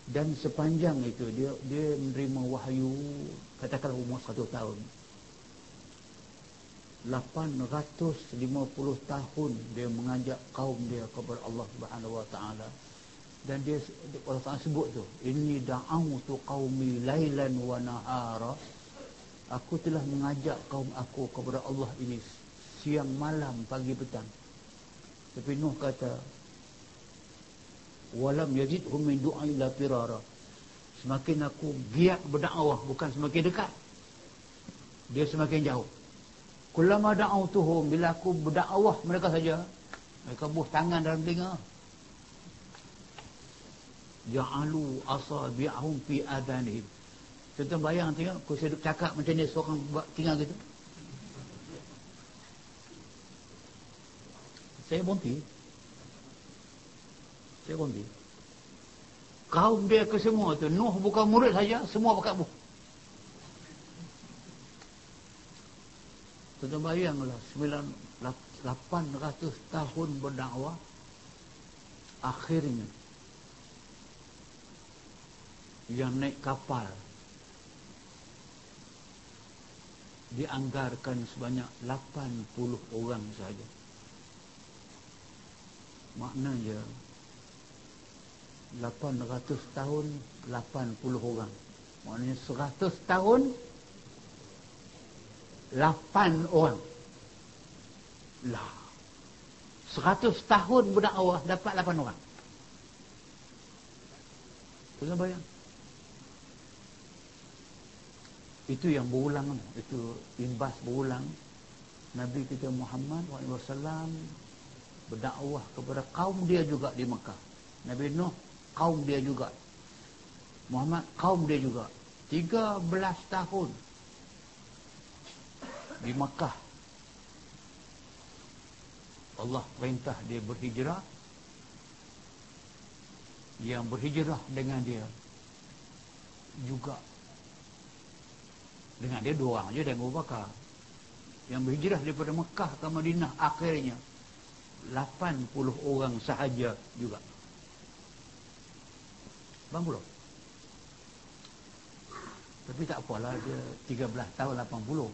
Dan sepanjang itu dia dia menerima wahyu katakanlah umur satu tahun. 850 tahun dia mengajak kaum dia kepada Allah Subhanahu wa taala. Dan dia Allah Taala sebut tu inni da'awtu qaumi lailan wa nahara. Aku telah mengajak kaum aku kepada Allah ini siang malam pagi petang. Tapi Nuh kata walam yazidhum min du'a ila firara. Semakin aku giat berdakwah bukan semakin dekat dia semakin jauh. Kulama da'autuhum bila aku berdakwah mereka saja mereka buh tangan dalam telinga. Ja'alu asabi'ahum fi adanihim Tuan bayang tengok Kau saya cakap macam ni Seorang buat tinggal gitu Saya bonti Saya bonti Kaum dia ke semua tu Nuh bukan murid saja Semua pakai buh. Tuan bayanglah 800 tahun berdakwah Akhirnya Yang naik kapal dianggarkan sebanyak 80 orang saja. Maknanya 800 tahun 80 orang. Maknanya 100 tahun 8 orang. Lah. 100 tahun berdakwah dapat 8 orang. Tuan bayang itu yang berulang itu imbas berulang Nabi kita Muhammad SAW berdakwah kepada kaum dia juga di Mekah. Nabi Nuh kaum dia juga. Muhammad kaum dia juga. 13 tahun di Mekah. Allah perintah dia berhijrah. Yang berhijrah dengan dia juga. Dengan dia dua orang je dan Abu Bakar. Yang berhijrah daripada Mekah ke Madinah akhirnya 80 orang sahaja juga. Bang Pulau. Tapi tak apalah dia 13 tahun 80.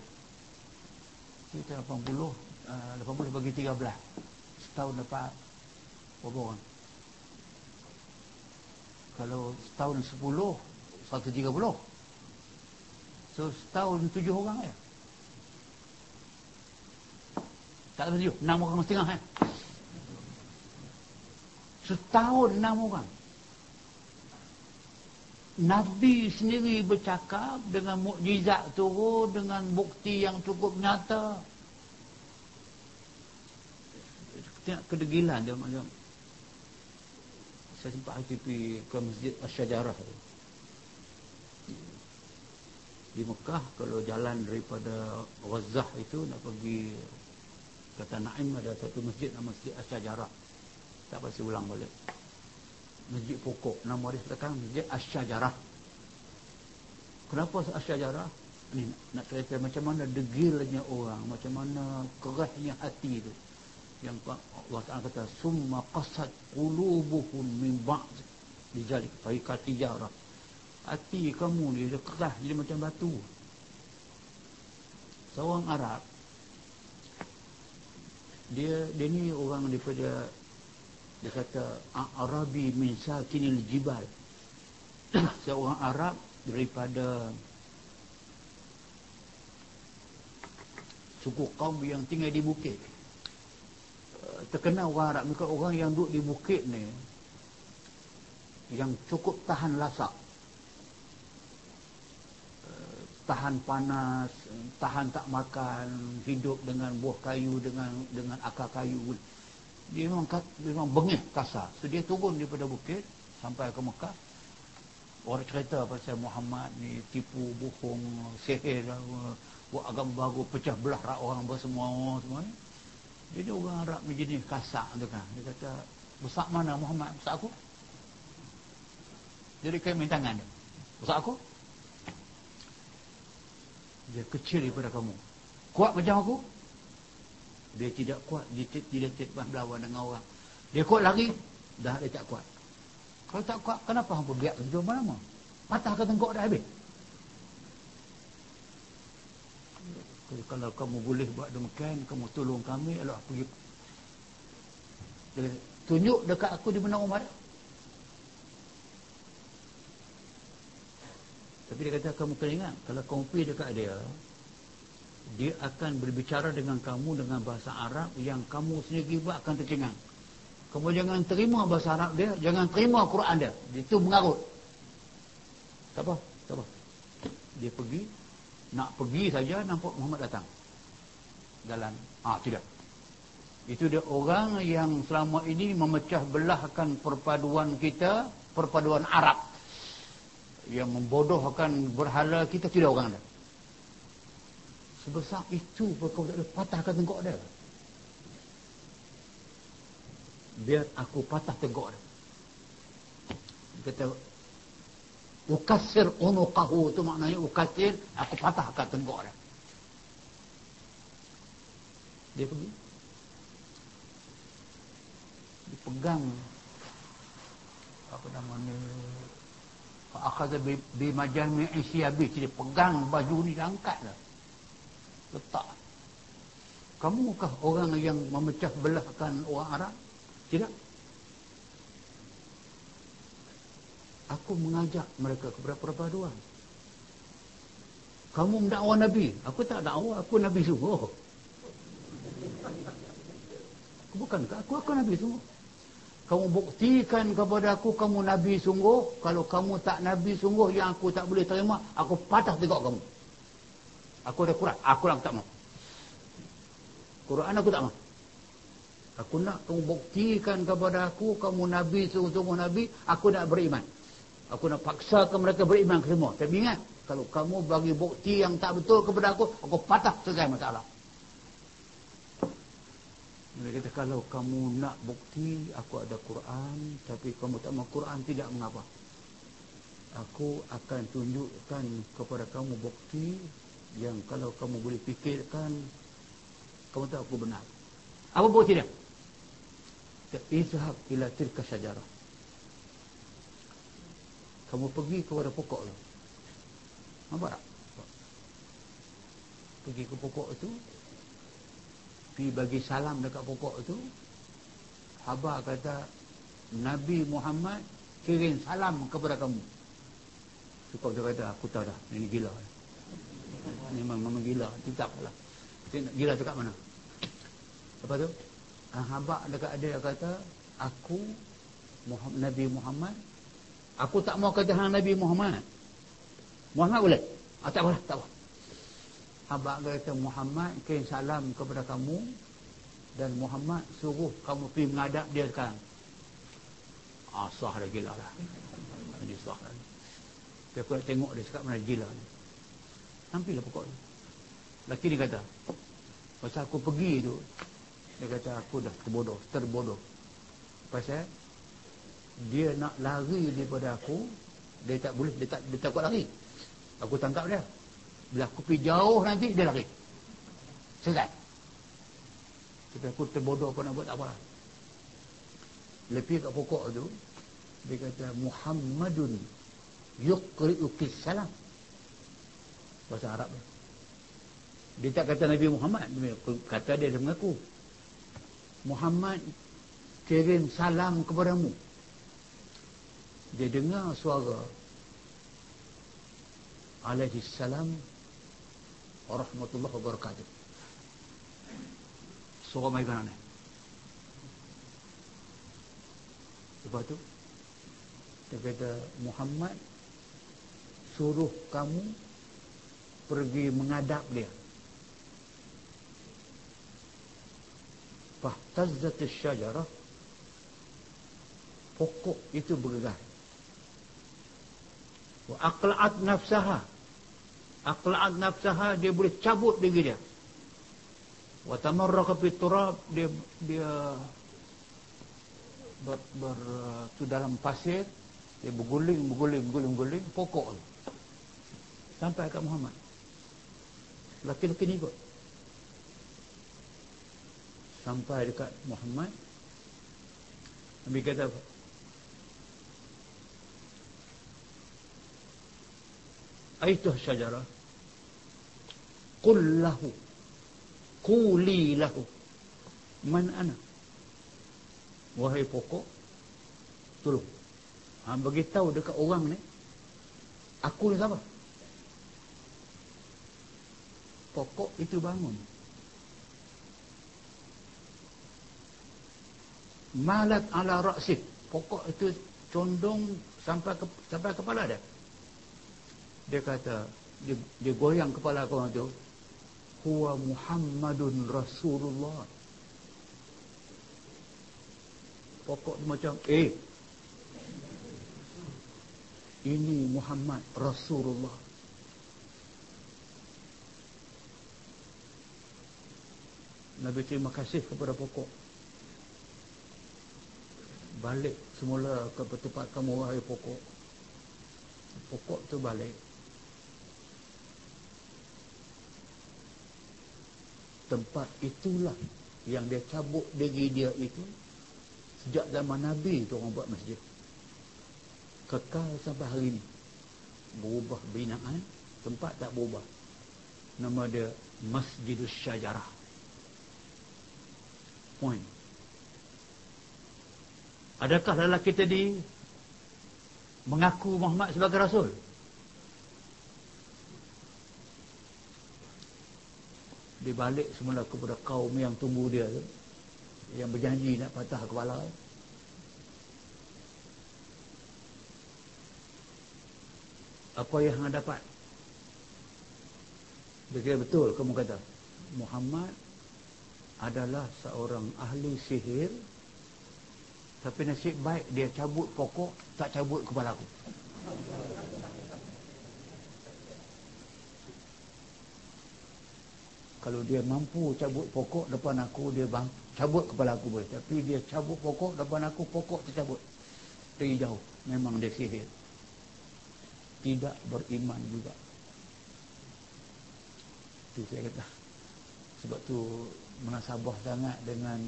Kita 80 uh, 80 bagi 13. Setahun dapat berapa orang? Kalau setahun 10 130. So setahun tujuh orang ya. Tak ada tujuh, enam orang setengah ya. Setahun enam orang. Nabi sendiri bercakap dengan mukjizat turun dengan bukti yang cukup nyata. Tengok kedegilan dia macam saya sempat pergi ke masjid Asyajarah tu di Mekah kalau jalan daripada Razah itu nak pergi kata Naim ada satu masjid nama Masjid Asyajarah tak pasti ulang balik. Masjid pokok nama dia sekarang Masjid Asyajarah kenapa Asyajarah ni nak cerita macam mana degilnya orang macam mana kerasnya hati itu yang Allah Ta'ala kata summa qasad qulubuhum min ba'd dijalik faikat tijarah hati kamu ni dia keras jadi macam batu. Seorang Arab dia dia ni orang daripada dia kata Arabi min sakinil jibal. Seorang Arab daripada suku kaum yang tinggal di bukit. Eh, terkenal orang Arab mereka orang yang duduk di bukit ni yang cukup tahan lasak tahan panas, tahan tak makan, hidup dengan buah kayu dengan dengan akar kayu. Dia memang memang bengih kasar. So dia turun daripada bukit sampai ke Mekah. Orang cerita pasal Muhammad ni tipu, bohong, sihir, buat agama baru, pecah belah rak orang bersemua semua. Jadi orang Arab ni jenis kasar tu kan. Dia kata, besar mana Muhammad? Besar aku? Jadi kaya main tangan dia. Besar aku? Dia kecil daripada kamu. Kuat macam aku? Dia tidak kuat dia tidak tidak berlawan dengan orang. Dia kuat lagi dah dia tak kuat. Kalau tak kuat kenapa hampa biar kerja lama patah ke tengkok dah habis? Kalau kamu boleh buat demikian kamu tolong kami Allah pergi tunjuk dekat aku di benang umat Tapi dia kata kamu kena ingat Kalau kamu pergi dekat dia Dia akan berbicara dengan kamu Dengan bahasa Arab Yang kamu sendiri buat akan tercengang. Kamu jangan terima bahasa Arab dia Jangan terima Quran dia. Itu mengarut. Tak apa, tak apa. Dia pergi Nak pergi saja nampak Muhammad datang. Jalan. Ah tidak. Itu dia orang yang selama ini Memecah belahkan perpaduan kita perpaduan Arab yang membodohkan berhala kita tidak orang ada. Sebesar itu kau tak boleh patahkan tengkok dia. Biar aku patah tengkok dia. Kata ukasir unuqahu. Itu maknanya ukasir aku patahkan tengkok dia. Dia pergi. Dipegang apa namanya akhadha bi, bi majami isyabi dia pegang baju ni dia angkat lah letak. Kamukah orang yang memecah belahkan orang Arab? Tidak. Aku mengajak mereka kepada perpaduan. Kamu mendakwa Nabi? Aku tak dakwa aku Nabi sungguh aku bukan aku aku Nabi sungguh kamu buktikan kepada aku kamu Nabi sungguh. Kalau kamu tak Nabi sungguh yang aku tak boleh terima aku patah tegak kamu. Aku ada Quran. Aku nak tak mau Quran aku tak mau aku nak kamu buktikan kepada aku kamu Nabi sungguh-sungguh Nabi aku nak beriman. Aku nak paksakan mereka beriman ke semua. Tapi ingat kalau kamu bagi bukti yang tak betul kepada aku aku patah selesai masalah dia kata kalau kamu nak bukti aku ada Quran tapi kamu tak mau Quran tidak mengapa. Aku akan tunjukkan kepada kamu bukti yang kalau kamu boleh fikirkan kamu tahu aku benar. Apa bukti dia? Izhab ila tilka syajarah. Kamu pergi kepada pokok tu. Nampak tak? Pergi ke pokok itu, pi bagi salam dekat pokok tu Haba kata Nabi Muhammad kirim salam kepada kamu. Suka dia kata aku tahu dah ini gila. Memang, memang gila. Tidak lah. Gila tu kat mana? Apa tu? Ah, Haba dekat dia kata aku Muhammad, Nabi Muhammad aku tak mau kata hang Nabi Muhammad. Muhammad boleh? Ah, tak boleh tak boleh Abang kata Muhammad kirim salam kepada kamu dan Muhammad suruh kamu pergi menghadap dia sekarang. Ah, sah dah gila lah. Ini sah lah. Tapi aku nak tengok dia cakap mana gila ni. Nampilah pokok ni. Laki ni kata, pasal aku pergi tu, dia kata aku dah terbodoh, terbodoh. Pasal dia nak lari daripada aku, dia tak boleh, dia tak, dia tak kuat lari. Aku tangkap dia. Bila aku pergi jauh nanti, dia lari. Selesai. Tapi aku terbodoh apa nak buat, apa. Lebih kat pokok tu, dia kata, Muhammadun yukri'u salam. Bahasa Arab tu. Dia tak kata Nabi Muhammad. Dia kata dia, dia mengaku. Muhammad kirim salam kepadamu. Dia dengar suara alaihi salam warahmatullahi wabarakatuh. Surah mai mana ni? Lepas tu dia kata Muhammad suruh kamu pergi mengadap dia. Fahtazzat syajarah pokok itu bergegar. Wa aqla'at nafsaha aqla'at nafsaha dia boleh cabut diri dia. Wa tamarraka fi turab dia dia ber, ber tu dalam pasir dia berguling berguling berguling berguling pokok tu. Sampai ke Muhammad. Laki-laki ni ikut. Sampai dekat Muhammad Nabi kata Aituh syajarah Qul lahu Quli lahu. Man ana? Wahai pokok Tolong. Ha, Beritahu dekat orang ni Aku ni siapa? Pokok itu bangun. Malat ala raksik Pokok itu condong Sampai ke, sampai kepala dia. Dia kata Dia, dia goyang kepala kau tu huwa Muhammadun Rasulullah. Pokok macam, eh, ini Muhammad Rasulullah. Nabi terima kasih kepada pokok. Balik semula ke tempat kamu wahai pokok. Pokok tu balik tempat itulah yang dia cabut diri dia itu sejak zaman Nabi tu orang buat masjid. Kekal sampai hari ini berubah binaan tempat tak berubah. Nama dia Masjidus Syajarah. Point. Adakah lelaki tadi mengaku Muhammad sebagai Rasul dia balik semula kepada kaum yang tunggu dia tu. Yang berjanji nak patah kepala. Apa yang anda dapat? Kira betul kamu kata. Muhammad adalah seorang ahli sihir tapi nasib baik dia cabut pokok tak cabut kepala aku kalau dia mampu cabut pokok depan aku dia bang cabut kepala aku boleh. Tapi dia cabut pokok depan aku pokok tercabut. Pergi jauh. Memang dia sihir. Tidak beriman juga. Itu saya kata. Sebab tu menasabah sangat dengan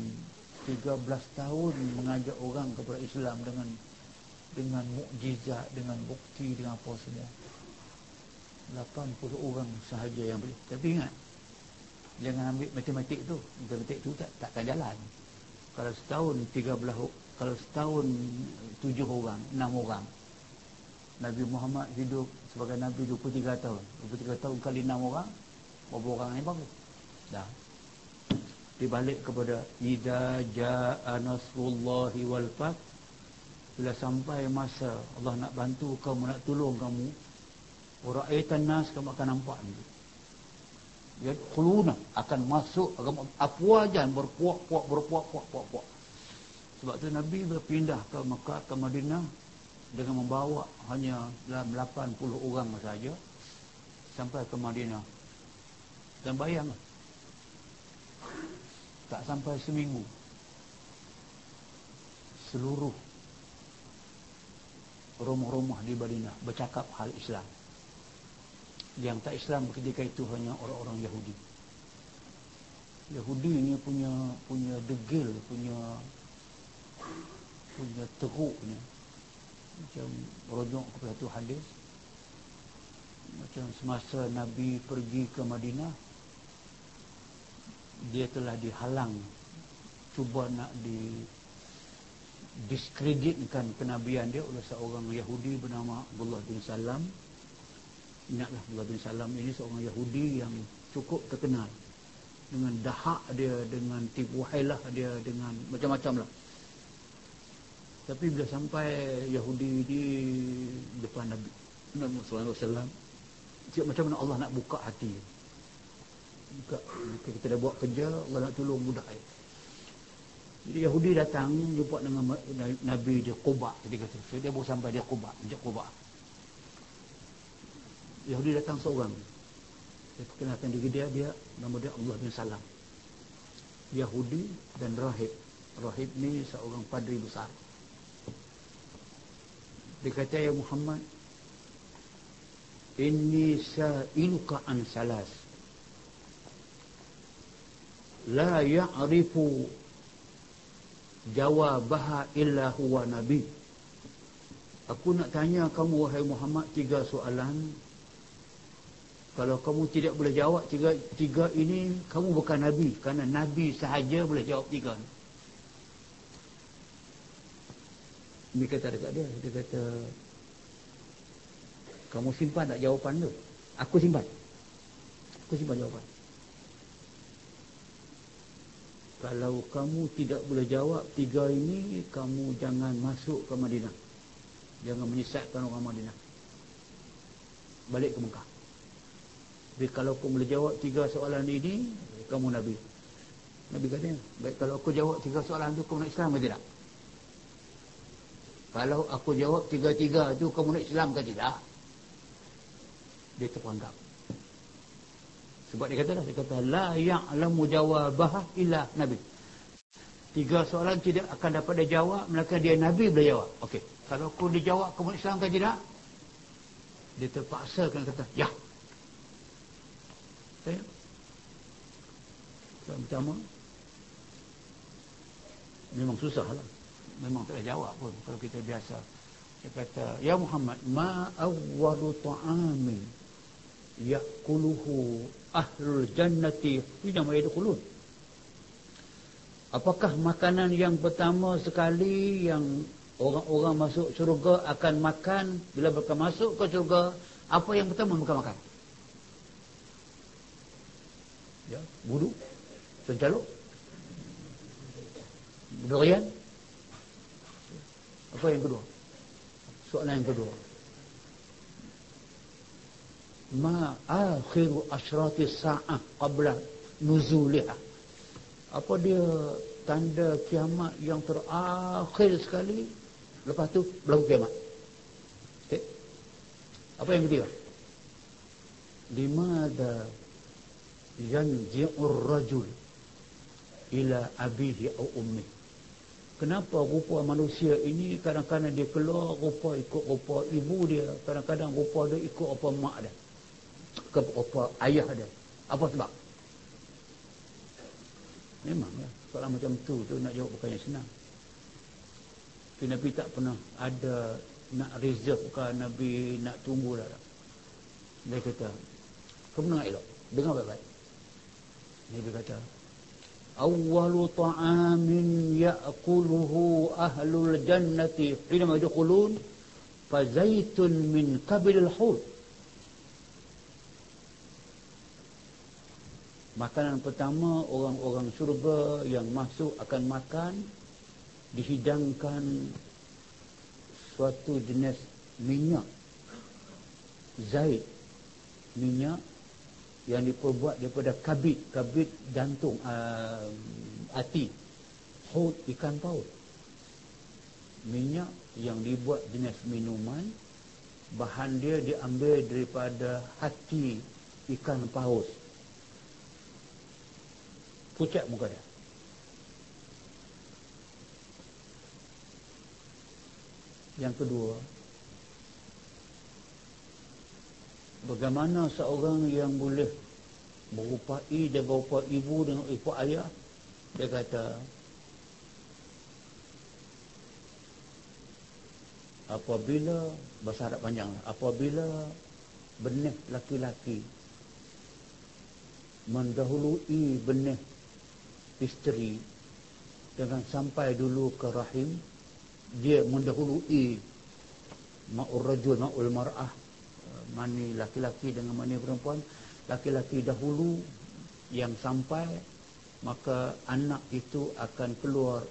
13 tahun mengajak orang kepada Islam dengan dengan mukjizat dengan bukti dengan apa semua. 80 orang sahaja yang boleh. Tapi ingat jangan ambil matematik tu. Matematik tu tak takkan jalan. Kalau setahun 13 kalau setahun 7 orang 6 orang. Nabi Muhammad hidup sebagai Nabi 23 tahun. 23 tahun kali 6 orang berapa orang yang bagus dah. Dibalik kepada idza jaa nasrullahi wal fath. Bila sampai masa Allah nak bantu kamu nak tolong kamu ra'aitan nas kamu akan nampak ni yadkhuluna akan masuk agama afwajan berpuak-puak berpuak-puak puak-puak sebab tu Nabi berpindah ke Mekah ke Madinah dengan membawa hanya dalam 80 orang saja sampai ke Madinah. Dan bayang tak sampai seminggu seluruh rumah-rumah di Madinah bercakap hal Islam yang tak Islam ketika itu hanya orang-orang Yahudi. Yahudi ini punya punya degil, punya punya teruk ni. Macam merujuk kepada satu hadis. Macam semasa Nabi pergi ke Madinah, dia telah dihalang cuba nak di diskreditkan kenabian dia oleh seorang Yahudi bernama Abdullah bin Salam ingatlah Abdullah bin Salam ini seorang Yahudi yang cukup terkenal. Dengan dahak dia dengan tipu hailah dia dengan macam-macam lah tapi bila sampai Yahudi di depan Nabi Nabi SAW macam mana Allah nak buka hati buka, buka kita dah buat kerja Allah nak tolong mudah jadi Yahudi datang jumpa dengan Nabi dia Quba ketika dia baru sampai dia Quba sejak Quba Yahudi datang seorang. Dia perkenalkan diri dia dia nama dia Allah bin Salam. Yahudi dan Rahib. Rahib ni seorang padri besar. Dia kata ya Muhammad inni sa'iluka an salas. La ya'rifu jawabaha illa huwa nabi. Aku nak tanya kamu wahai Muhammad tiga soalan kalau kamu tidak boleh jawab tiga, tiga ini kamu bukan nabi. Kerana nabi sahaja boleh jawab tiga ni. Nabi kata dekat dia dia kata kamu simpan tak jawapan tu? Aku simpan. Aku simpan jawapan. Kalau kamu tidak boleh jawab tiga ini kamu jangan masuk ke Madinah. Jangan menyesatkan orang Madinah. Balik ke Mekah tapi kalau aku boleh jawab tiga soalan ini, kamu Nabi. Nabi kata, baik kalau aku jawab tiga soalan itu, kamu nak Islam ke tidak? kalau aku jawab tiga-tiga tu kamu nak Islam ke tidak? Dia terperanggap sebab dia kata lah dia kata la ya'lamu jawabah illa nabi. Tiga soalan tidak akan dapat dia jawab melainkan dia nabi boleh jawab. Okey. Kalau aku dijawab kamu Islam ke tidak? Dia terpaksa kan kata ya saya yang pertama memang susah lah. Memang tak jawab pun kalau kita biasa. Dia kata ya Muhammad ma awwalu ta'amin yakuluhu ahlul jannati. Hina ma yadkhulun apakah makanan yang pertama sekali yang orang-orang masuk syurga akan makan? Bila mereka masuk ke syurga apa yang pertama mereka makan ya budu. Sencaluk durian. Apa yang kedua? Soalan yang kedua. Ma akhiru asyrati sa'ah qabla nuzuliha? Apa dia tanda kiamat yang terakhir sekali? Lepas tu berlaku kiamat. Okay. apa yang ketiga? Limada yanji'ur rajul ila abihi au ummi. Kenapa rupa manusia ini kadang-kadang dia keluar rupa ikut rupa ibu dia kadang-kadang rupa dia ikut apa mak dia ke apa ayah dia. Apa sebab? Memanglah soalan macam tu tu nak jawab bukannya senang. Tapi Nabi tak pernah ada nak reserve ke Nabi nak tunggu dah dia kata kamu dengar elok? Dengar baik-baik Nabi kata awwalu ta'amin ya'kuluhu ahlul jannati hina yadkhulun fa zaitun min qabil al-hud Makanan pertama orang-orang syurga yang masuk akan makan dihidangkan suatu jenis minyak zait minyak yang diperbuat daripada kabit kabit jantung uh, hati. Hud ikan paus minyak yang dibuat jenis minuman bahan dia diambil daripada hati ikan paus. Pucat muka dia. Yang kedua bagaimana seorang yang boleh berupai dia berupa ibu dengan ibu ayah? Dia kata apabila bahasa Arab panjang apabila benih laki-laki mendahului benih isteri dengan sampai dulu ke rahim dia mendahului ma'ur rajul ma'ul mar'ah mani laki-laki dengan mani perempuan. Laki-laki dahulu yang sampai maka anak itu akan keluar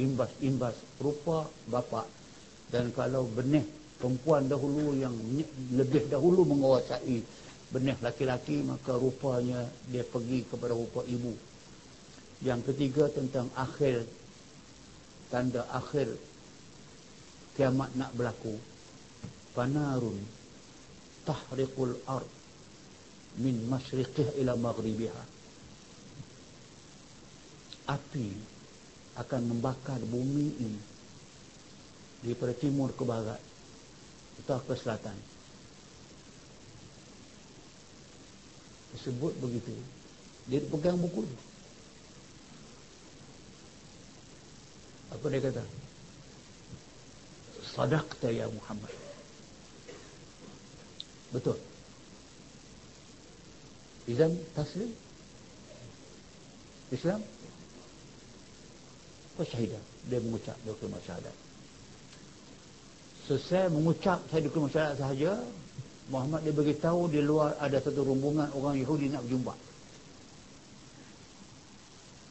imbas-imbas rupa bapa dan kalau benih perempuan dahulu yang lebih dahulu menguasai benih laki-laki maka rupanya dia pergi kepada rupa ibu. Yang ketiga tentang akhir tanda akhir kiamat nak berlaku. Panarun tahriqul ard min masyriqih ila maghribiha. Api akan membakar bumi ini daripada timur ke barat atau ke selatan. Disebut begitu. Dia pegang buku itu. apa dia kata sadaqta ya Muhammad betul. Izan taslim? Islam? Apa syahidah dia mengucap dua kalimat syahadat. Selesai mengucap saya dua kalimat syahadat sahaja Muhammad dia beritahu di luar ada satu rombongan orang Yahudi nak berjumpa.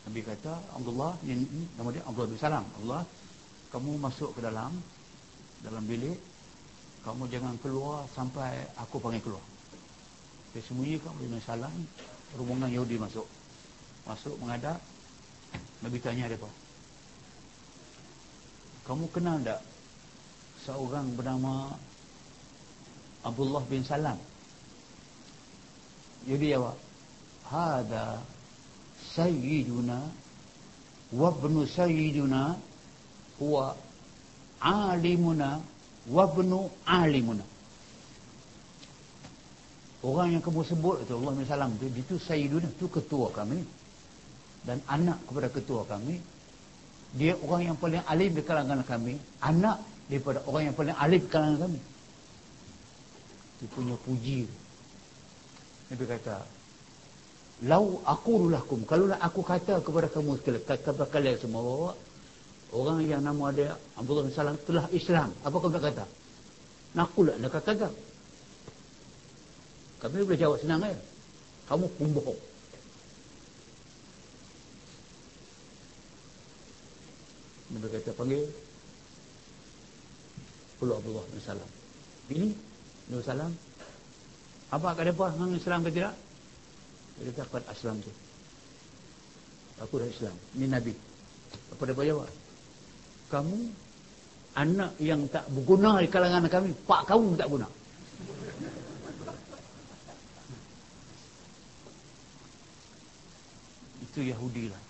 Nabi kata Abdullah ini nama dia Abdullah bin Salam. Allah kamu masuk ke dalam dalam bilik kamu jangan keluar sampai aku panggil keluar. Dia sembunyi kamu bin Salam rombongan Yahudi masuk. Masuk menghadap. Nabi tanya dia apa? Kamu kenal tak seorang bernama Abdullah bin Salam. Jadi jawab, "Hada sayyiduna wa ibnu sayyiduna huwa alimuna wa ibnu alimuna." Orang yang kamu sebut itu Allah bin Salam itu, itu sayyiduna, itu ketua kami. Dan anak kepada ketua kami. Dia orang yang paling alim di kalangan kami. Anak daripada orang yang paling alim di kalangan kami dia punya puji Nabi kata lau aku lakum kalau aku kata kepada kamu kepada kalian semua bahawa orang yang nama dia Abdullah bin Salam telah Islam. Apa kamu nak kata? Nakulah nak kata kami boleh jawab senang ya kamu pembohong. Nabi kata panggil. Pulau Abdullah bin Salam. Ini Nabi Salam apa kata apa hang Islam ke tidak? Dia kata kuat Islam tu aku dah Islam. Ini Nabi. Apa dia jawab kamu anak yang tak berguna di kalangan kami pak kamu tak guna. Itu Yahudi lah.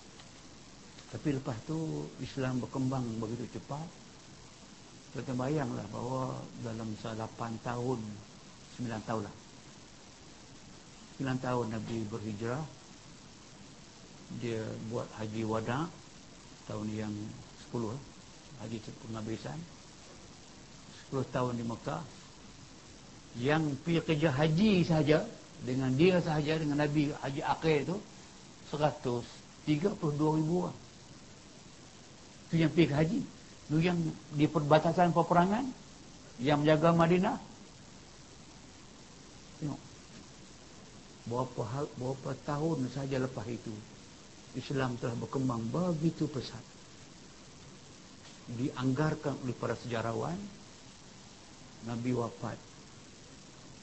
Tapi lepas tu Islam berkembang begitu cepat kita bayanglah bahawa dalam 8 tahun 9 tahun lah. 9 tahun Nabi berhijrah dia buat haji wada tahun yang 10 lah. Haji penghabisan 10 tahun di Mekah yang pergi kerja haji sahaja dengan dia sahaja dengan Nabi haji akhir itu 132 ribu orang itu yang pergi haji Lu yang di perbatasan peperangan yang menjaga Madinah. Tengok. Berapa hal, berapa tahun saja lepas itu Islam telah berkembang begitu pesat. Dianggarkan oleh para sejarawan Nabi wafat.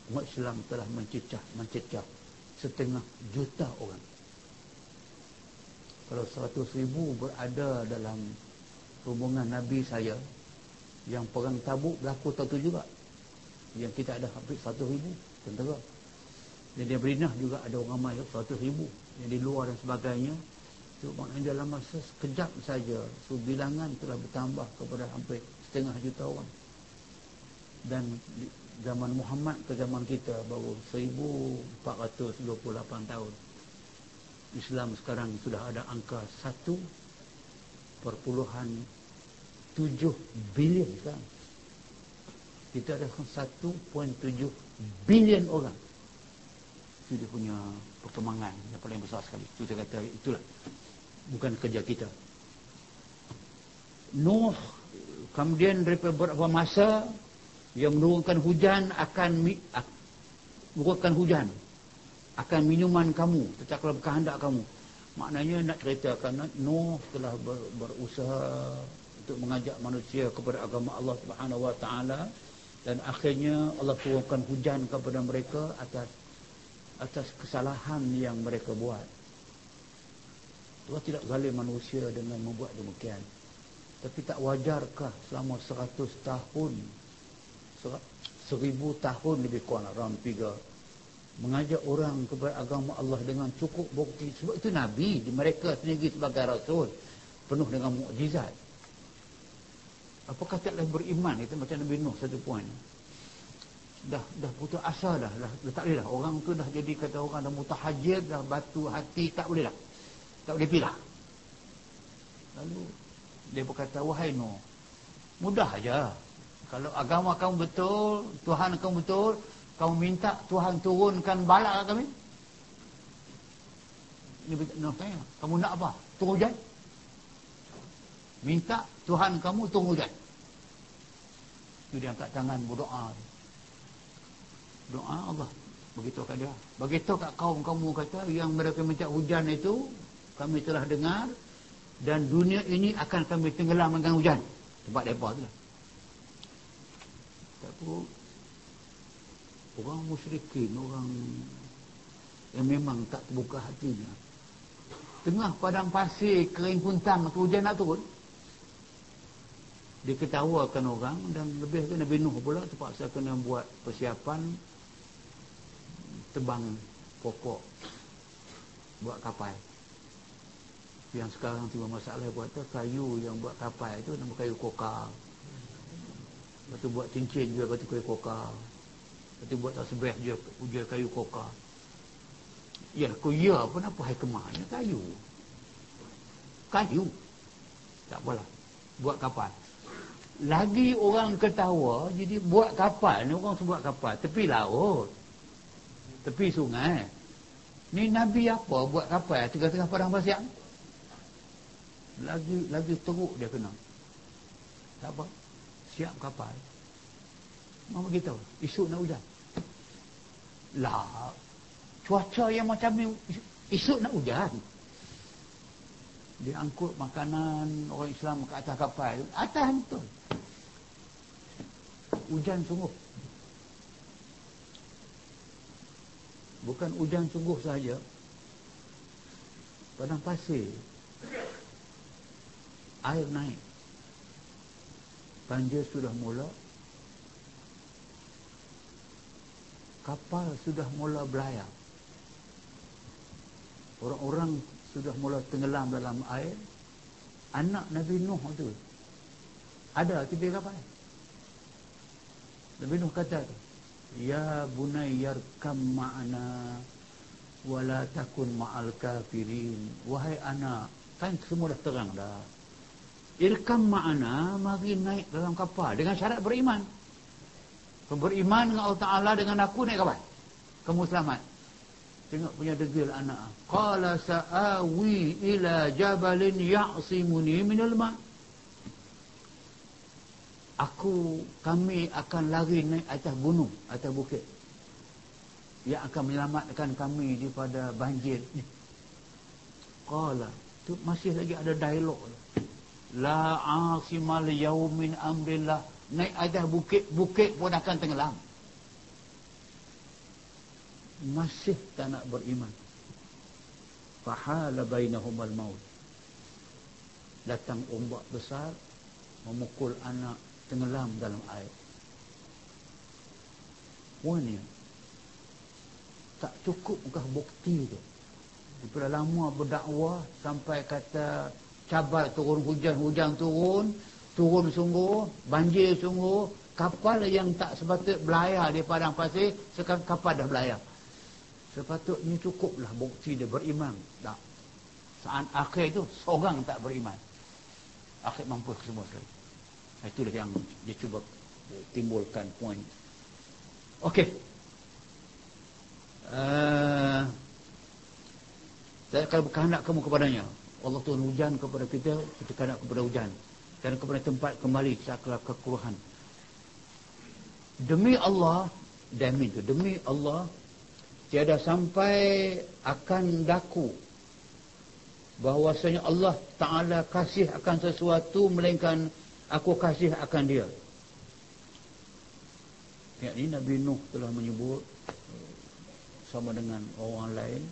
Umat Islam telah mencecah mencecah setengah juta orang. Kalau seratus ribu berada dalam hubungan Nabi saya yang perang tabuk berlaku tahun tu juga. Yang kita ada hampir satu ribu tentera. Dan dia berinah juga ada orang ramai satu ribu. Yang di luar dan sebagainya itu maknanya dalam masa sekejap saja so bilangan telah bertambah kepada hampir setengah juta orang dan zaman Muhammad ke zaman kita baru 1428 tahun Islam sekarang sudah ada angka satu perpuluhan 7 bilion sekarang. Kita ada 1.7 bilion orang. Itu dia punya perkembangan yang paling besar sekali. Itu saya kata itulah. Bukan kerja kita. Nuh kemudian daripada beberapa masa yang menurunkan hujan akan menurunkan hujan akan minuman kamu tetap kalau kehendak kamu maknanya nak ceritakan Nuh telah ber, berusaha untuk mengajak manusia kepada agama Allah Subhanahu Wa Taala dan akhirnya Allah turunkan hujan kepada mereka atas atas kesalahan yang mereka buat. Allah tidak zalim manusia dengan membuat demikian. Tapi tak wajarkah selama seratus tahun, seribu tahun lebih kurang, dalam tiga, mengajak orang kepada agama Allah dengan cukup bukti. Sebab itu Nabi, mereka sendiri sebagai Rasul, penuh dengan mukjizat. Apakah taklah beriman itu macam Nabi Nuh satu poin. Dah dah putus asa dah, dah, dah tak boleh dah. Orang tu dah jadi kata orang dah mutahajir, dah batu hati, tak boleh dah. Tak boleh pilih. Lalu dia berkata, wahai Nuh, mudah aja. Kalau agama kamu betul, Tuhan kamu betul, kamu minta Tuhan turunkan balak kami. Ini Nuh tanya, kamu nak apa? Turun hujan? Minta Tuhan kamu turun hujan. Itu dia angkat tangan berdoa. Doa Allah. Begitu kat dia. Begitu kat kaum kamu kata yang mereka minta hujan itu kami telah dengar dan dunia ini akan kami tenggelam dengan hujan. Tempat depa tu lah. Tapi orang musyrikin, orang yang memang tak terbuka hatinya. Tengah padang pasir kering puntam, hujan nak turun. diketawakan orang dan lebih ke Nabi Nuh pula terpaksa kena buat persiapan tebang pokok buat kapal yang sekarang tiba masalah buat tu kayu yang buat kapal itu nama kayu kokar. Lepas tu buat cincin juga tu kayu kokar. Lepas tu buat tasbih juga, juga kayu kokar. Ya aku ya pun apa hikmahnya kayu. Kayu. Tak apalah. Buat kapal. Lagi orang ketawa jadi buat kapal ni orang buat kapal. Tepi laut. Tepi sungai. Ni nabi apa buat kapal? Tengah-tengah padang pasir lagi lagi teruk dia kena. Tak apa. Siap kapal. Mama kita isu nak hujan. Lah cuaca yang macam ni isu nak hujan. Dia angkut makanan orang Islam ke atas kapal. Atas betul. Hujan sungguh. Bukan hujan sungguh saja padang pasir air naik. Banjir sudah mula. Kapal sudah mula belayar orang-orang sudah mula tenggelam dalam air. Anak Nabi Nuh tu. Ada tiba kapal Nabi Nuh kata ya bunay yarkam ma'ana wala takun ma'al kafirin. Wahai anak kan semua dah terang dah irkam ma'ana mari naik dalam kapal dengan syarat beriman beriman dengan Allah Ta'ala dengan aku naik kapal kamu selamat Tengok punya degil anak. Qala sa'awi ila jabalin ya'simuni minal ma' Aku, kami akan lari naik atas gunung, atas bukit. Yang akan menyelamatkan kami daripada banjir. Qala, tu masih lagi ada dialog. La asimal yaumin amrillah. Naik atas bukit, bukit pun akan tenggelam. Masih tak nak beriman. Fahala bainahumal maut. Datang ombak besar memukul anak tenggelam dalam air. Wanya tak cukupkah bukti tu? Daripada lama berdakwah sampai kata cabar turun hujan hujan turun. Turun sungguh banjir sungguh. Kapal yang tak sepatut belayar di padang pasir sekarang kapal dah belayar. Sepatutnya cukuplah bukti dia beriman. Tak. Saat akhir itu seorang tak beriman. Akhir mampu semua sekali. Itulah yang dia cuba timbulkan poin Okey. Uh, saya akan berkehendak kamu kepadanya Allah Tuhan hujan kepada kita kita kehendak kepada hujan. Dan kepada tempat kembali sakla kekuruhan. Demi Allah demi itu demi Allah tiada sampai akan daku bahwasanya Allah Ta'ala kasih akan sesuatu melainkan aku kasih akan dia. Ya, ini Nabi Nuh telah menyebut sama dengan orang lain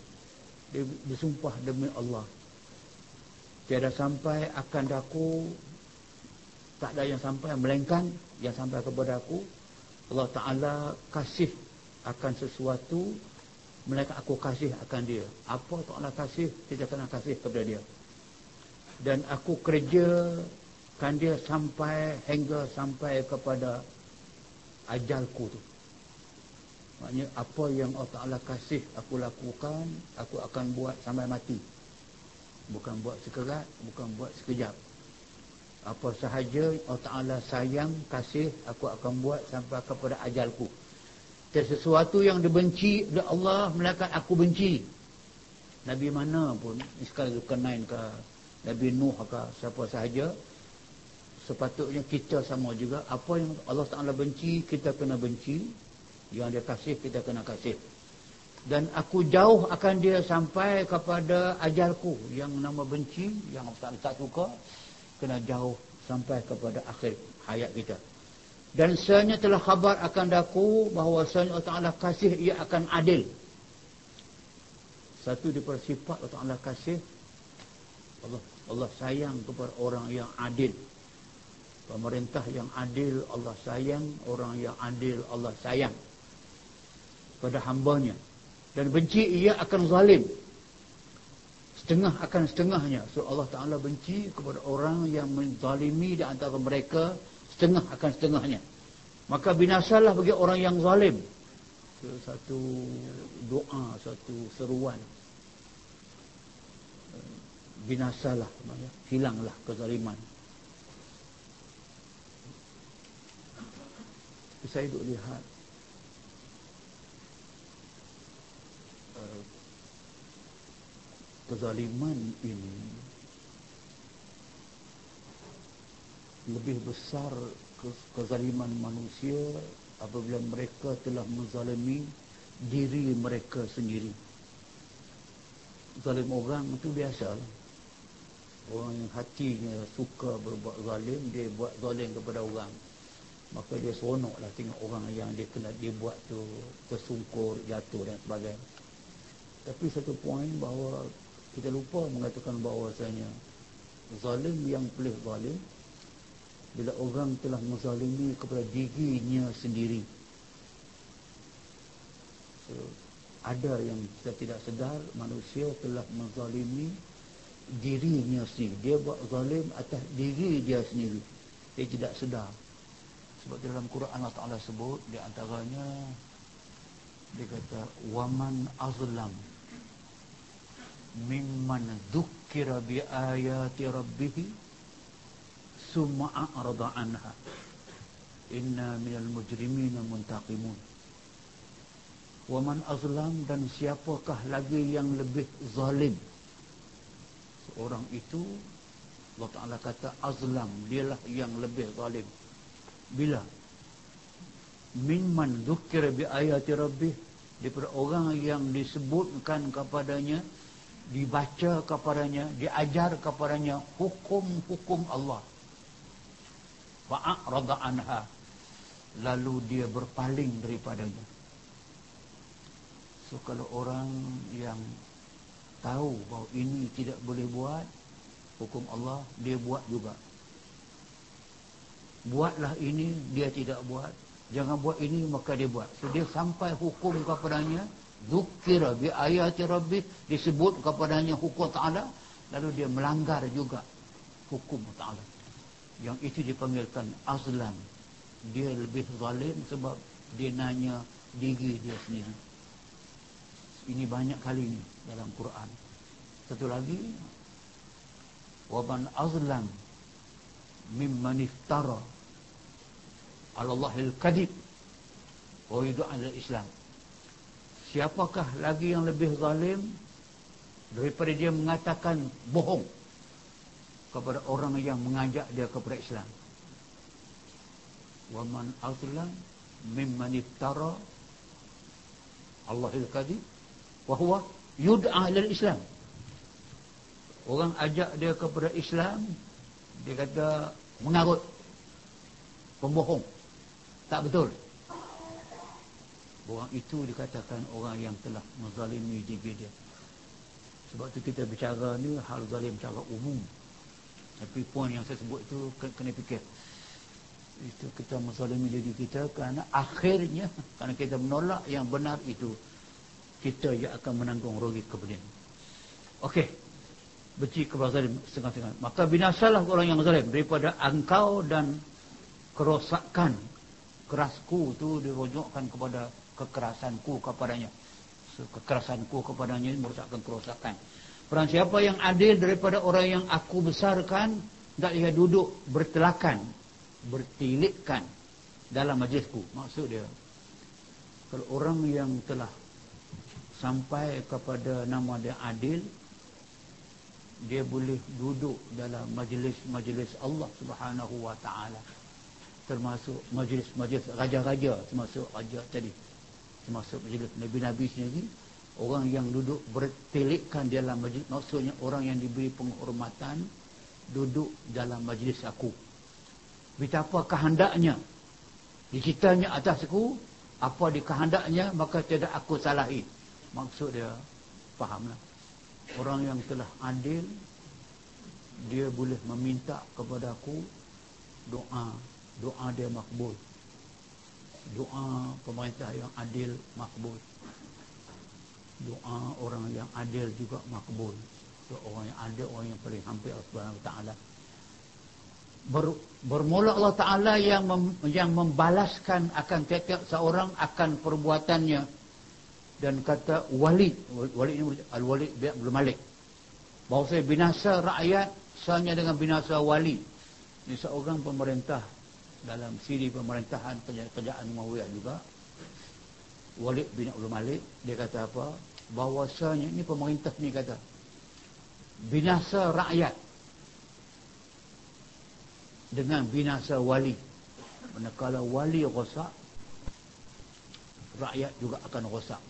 dia bersumpah demi Allah tiada sampai akan daku tak ada yang sampai melainkan yang sampai kepada aku Allah Ta'ala kasih akan sesuatu mereka aku kasih akan dia. Apa Allah kasih kita kena kasih kepada dia. Dan aku kerjakan dia sampai hingga sampai kepada ajalku tu. Maknanya apa yang Allah Ta'ala kasih aku lakukan aku akan buat sampai mati bukan buat sekerat bukan buat sekejap. Apa sahaja Allah Ta'ala sayang kasih aku akan buat sampai kepada ajalku. Dan sesuatu yang dibenci oleh Allah melainkan aku benci. Nabi mana pun sekali kenain ke Nabi Nuh ke siapa sahaja sepatutnya kita sama juga. Apa yang Allah Ta'ala benci kita kena benci. Yang dia kasih kita kena kasih dan aku jauh akan dia sampai kepada ajalku yang nama benci yang Ta'ala tak suka kena jauh sampai kepada akhir hayat kita. Dan sebenarnya telah khabar akan daku bahawa sebenarnya Allah Ta'ala kasih ia akan adil. Satu daripada sifat Allah Ta'ala kasih Allah, Allah sayang kepada orang yang adil. Pemerintah yang adil Allah sayang. Orang yang adil Allah sayang pada hambanya dan benci ia akan zalim. Setengah akan setengahnya. So Allah Ta'ala benci kepada orang yang menzalimi di antara mereka setengah akan setengahnya. Maka binasalah bagi orang yang zalim. Satu doa satu seruan. Binasalah hilanglah kezaliman. Saya duk lihat kezaliman ini lebih besar kezaliman manusia apabila mereka telah menzalimi diri mereka sendiri. Zalim orang itu biasa orang yang hatinya suka berbuat zalim dia buat zalim kepada orang. Maka dia seronoklah tengok orang yang dia kena dia buat tu tersungkur jatuh dan sebagainya. Tapi satu poin bahawa kita lupa mengatakan bahawasanya zalim yang boleh zalim bila orang telah menzalimi kepada dirinya sendiri. So, ada yang kita tidak sedar manusia telah menzalimi dirinya sendiri. Dia buat zalim atas diri dia sendiri. Dia tidak sedar. Sebab dalam Quran Allah Ta'ala sebut di antaranya dia kata waman azlam mimman dhukkira bi ayati rabbih summa a'rada anha inna minal mujrimina muntaqimun wa man azlam dan siapakah lagi yang lebih zalim? Seorang itu Allah Ta'ala kata azlam dialah yang lebih zalim. Bila? Mimman dhukkira bi ayati rabbih daripada orang yang disebutkan kepadanya dibaca kepadanya, diajar kepadanya hukum-hukum Allah. Fa'arada anha. Lalu dia berpaling daripadanya. So kalau orang yang tahu bahawa ini tidak boleh buat hukum Allah, dia buat juga. Buatlah ini, dia tidak buat. Jangan buat ini, maka dia buat. So dia sampai hukum kepadanya, Zukira bi ayati rabbi. Disebut kepadanya hukum ta'ala. Lalu dia melanggar juga hukum ta'ala. Yang itu dipanggilkan azlam. Dia lebih zalim sebab dia nanya diri dia sendiri. Ini banyak kali ni dalam Quran. Satu lagi waban azlam mimman iftara ala Allahil kadib wa yudu'an al-islam siapakah lagi yang lebih zalim daripada dia mengatakan bohong kepada orang yang mengajak dia kepada Islam? Wa man azlam mimman iftara Allahil kadhib wa huwa yud'a lil Islam. Orang ajak dia kepada Islam dia kata mengarut pembohong. Tak betul Orang itu dikatakan orang yang telah menzalimi diri dia. Sebab tu kita bicara ni hal zalim secara umum. Tapi poin yang saya sebut itu kena fikir. Itu kita menzalimi diri kita kerana akhirnya kerana kita menolak yang benar itu kita yang akan menanggung rugi kemudian. Okey. Benci kepada zalim setengah-setengah. Maka binasalah orang yang zalim daripada engkau dan kerosakan kerasku tu dirujukkan kepada kekerasanku kepadanya. So, kekerasanku kepadanya merosakkan kerosakan. Perang siapa yang adil daripada orang yang aku besarkan tak dia duduk bertelakan bertilikkan dalam majlisku. Maksud dia kalau orang yang telah sampai kepada nama dia adil dia boleh duduk dalam majlis-majlis Allah Subhanahu wa taala. Termasuk majlis-majlis raja-raja termasuk raja tadi termasuk majlis Nabi-Nabi sendiri orang yang duduk bertelikkan dalam majlis maksudnya orang yang diberi penghormatan duduk dalam majlis aku. Betapa kehendaknya dicitanya atasku apa di kehendaknya maka tidak aku salahi. Maksud dia fahamlah. Orang yang telah adil dia boleh meminta kepada aku doa doa dia makbul doa pemerintah yang adil makbul. Doa orang yang adil juga makbul. So, orang yang adil orang yang paling hampir Allah Subhanahu taala. Ber, bermula Allah taala yang mem, yang membalaskan akan tiap-tiap seorang akan perbuatannya. Dan kata Walid Walid ini Al-Walid bin Malik. Bahawa binasa rakyat sama dengan binasa wali ini seorang pemerintah dalam siri pemerintahan kerajaan Umayyah juga. Walid bin Abdul Malik dia kata apa? Bahawasanya ini pemerintah ni kata binasa rakyat dengan binasa wali. Manakala wali rosak rakyat juga akan rosak.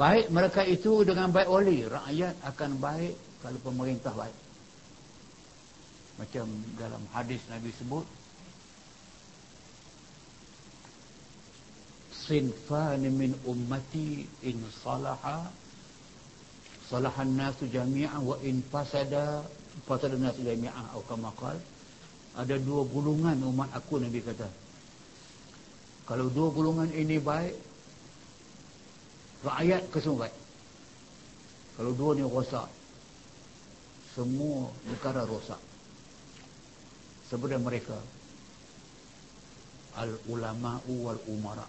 Baik mereka itu dengan baik wali rakyat akan baik kalau pemerintah baik. Macam dalam hadis Nabi sebut sinfan min ummati in salaha. Salahan nasu jami'ah wa in fasada fasada nasu jami'ah atau kama ada dua gulungan umat aku Nabi kata. Kalau dua gulungan ini baik rakyat kesemua baik? Kalau dua ni rosak semua negara rosak. Sebenarnya mereka al ulama wal umara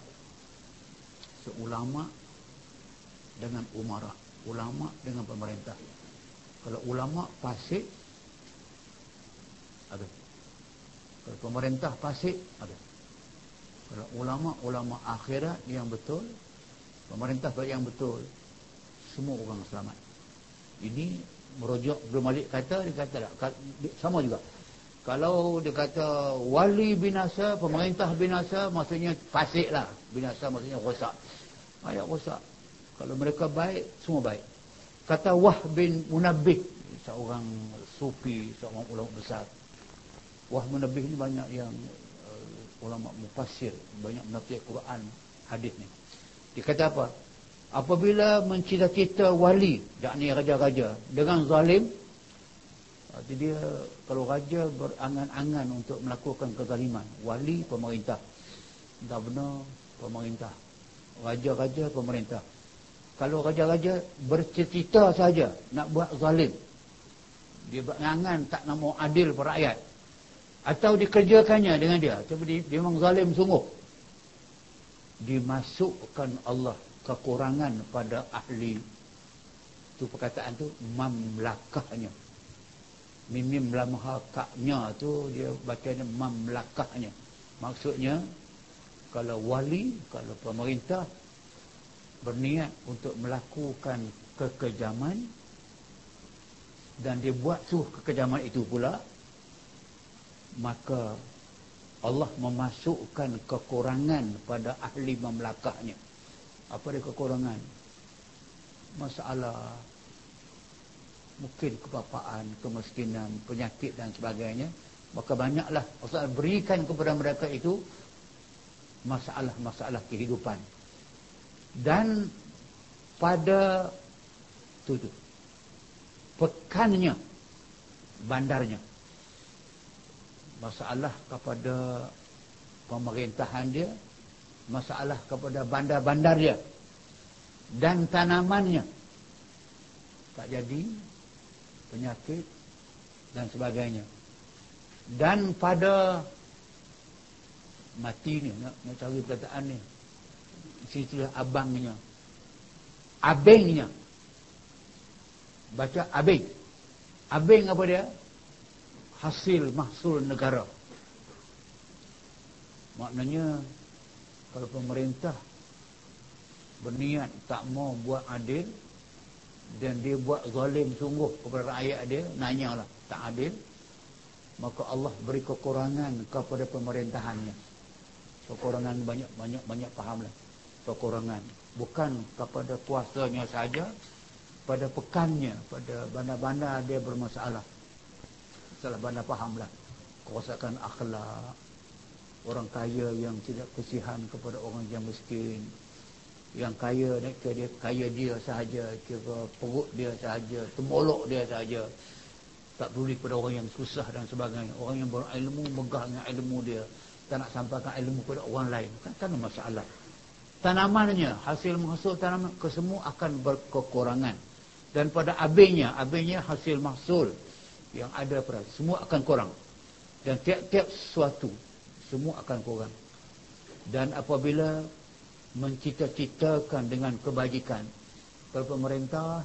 seulama dengan umara ulama dengan pemerintah. Kalau ulama fasik ada. Kalau pemerintah fasik ada. Kalau ulama ulama akhirat yang betul. Pemerintah yang betul semua orang selamat. Ini merujuk belum balik kata dia kata tak. Sama juga kalau dia kata wali binasa, pemerintah binasa, maksudnya fasik lah. Binasa maksudnya rosak. Ayat rosak. Kalau mereka baik, semua baik. Kata Wah bin Munabih, seorang sufi, seorang ulama besar. Wah Munabih ni banyak yang uh, ulama mufassir, banyak menafsir Quran, hadis ni. Dia kata apa? Apabila mencita-cita wali, yakni raja-raja, dengan zalim, dia kalau raja berangan-angan untuk melakukan kezaliman, wali pemerintah, governor pemerintah, raja-raja pemerintah. Kalau raja-raja bercita saja nak buat zalim, dia berangan tak nak mau adil pada rakyat, atau dikerjakannya dengan dia, tapi dia, dia memang zalim sungguh, dimasukkan Allah kekurangan pada ahli. Itu perkataan tu mamlakahnya mimim lamha kaknya tu dia bacanya mamlakahnya. Maksudnya kalau wali kalau pemerintah berniat untuk melakukan kekejaman dan dia buat tu kekejaman itu pula maka Allah memasukkan kekurangan pada ahli mamlakahnya. Apa dia kekurangan? Masalah mungkin kebapaan, kemiskinan, penyakit dan sebagainya maka banyaklah Allah berikan kepada mereka itu masalah-masalah kehidupan. Dan pada tu tu pekannya bandarnya masalah kepada pemerintahan dia masalah kepada bandar-bandar dia dan tanamannya tak jadi penyakit dan sebagainya. Dan pada mati ni nak, nak cari perkataan ni situ abangnya abengnya. Baca abeng. Abeng apa dia? Hasil mahsul negara. Maknanya kalau pemerintah berniat tak mau buat adil dan dia buat zalim sungguh kepada rakyat dia nanyalah tak adil. Maka Allah beri kekurangan kepada pemerintahannya. Kekurangan banyak banyak banyak fahamlah. Kekurangan. Bukan kepada kuasanya saja pada pekannya pada bandar-bandar dia bermasalah. Salah bandar fahamlah. Kerosakan akhlak. Orang kaya yang tidak kesihan kepada orang yang miskin yang kaya ni dia kaya dia sahaja kira perut dia sahaja temolok dia sahaja. Tak peduli kepada orang yang susah dan sebagainya. Orang yang berilmu megah dengan ilmu dia. Tak nak sampaikan ilmu kepada orang lain. Kan tak ada masalah. Tanamannya hasil mahsul tanaman kesemua akan berkekurangan. Dan pada abinya abinya hasil mahsul yang ada pada semua akan kurang. Dan tiap-tiap sesuatu semua akan kurang. Dan apabila mencita-citakan dengan kebajikan. Kalau pemerintah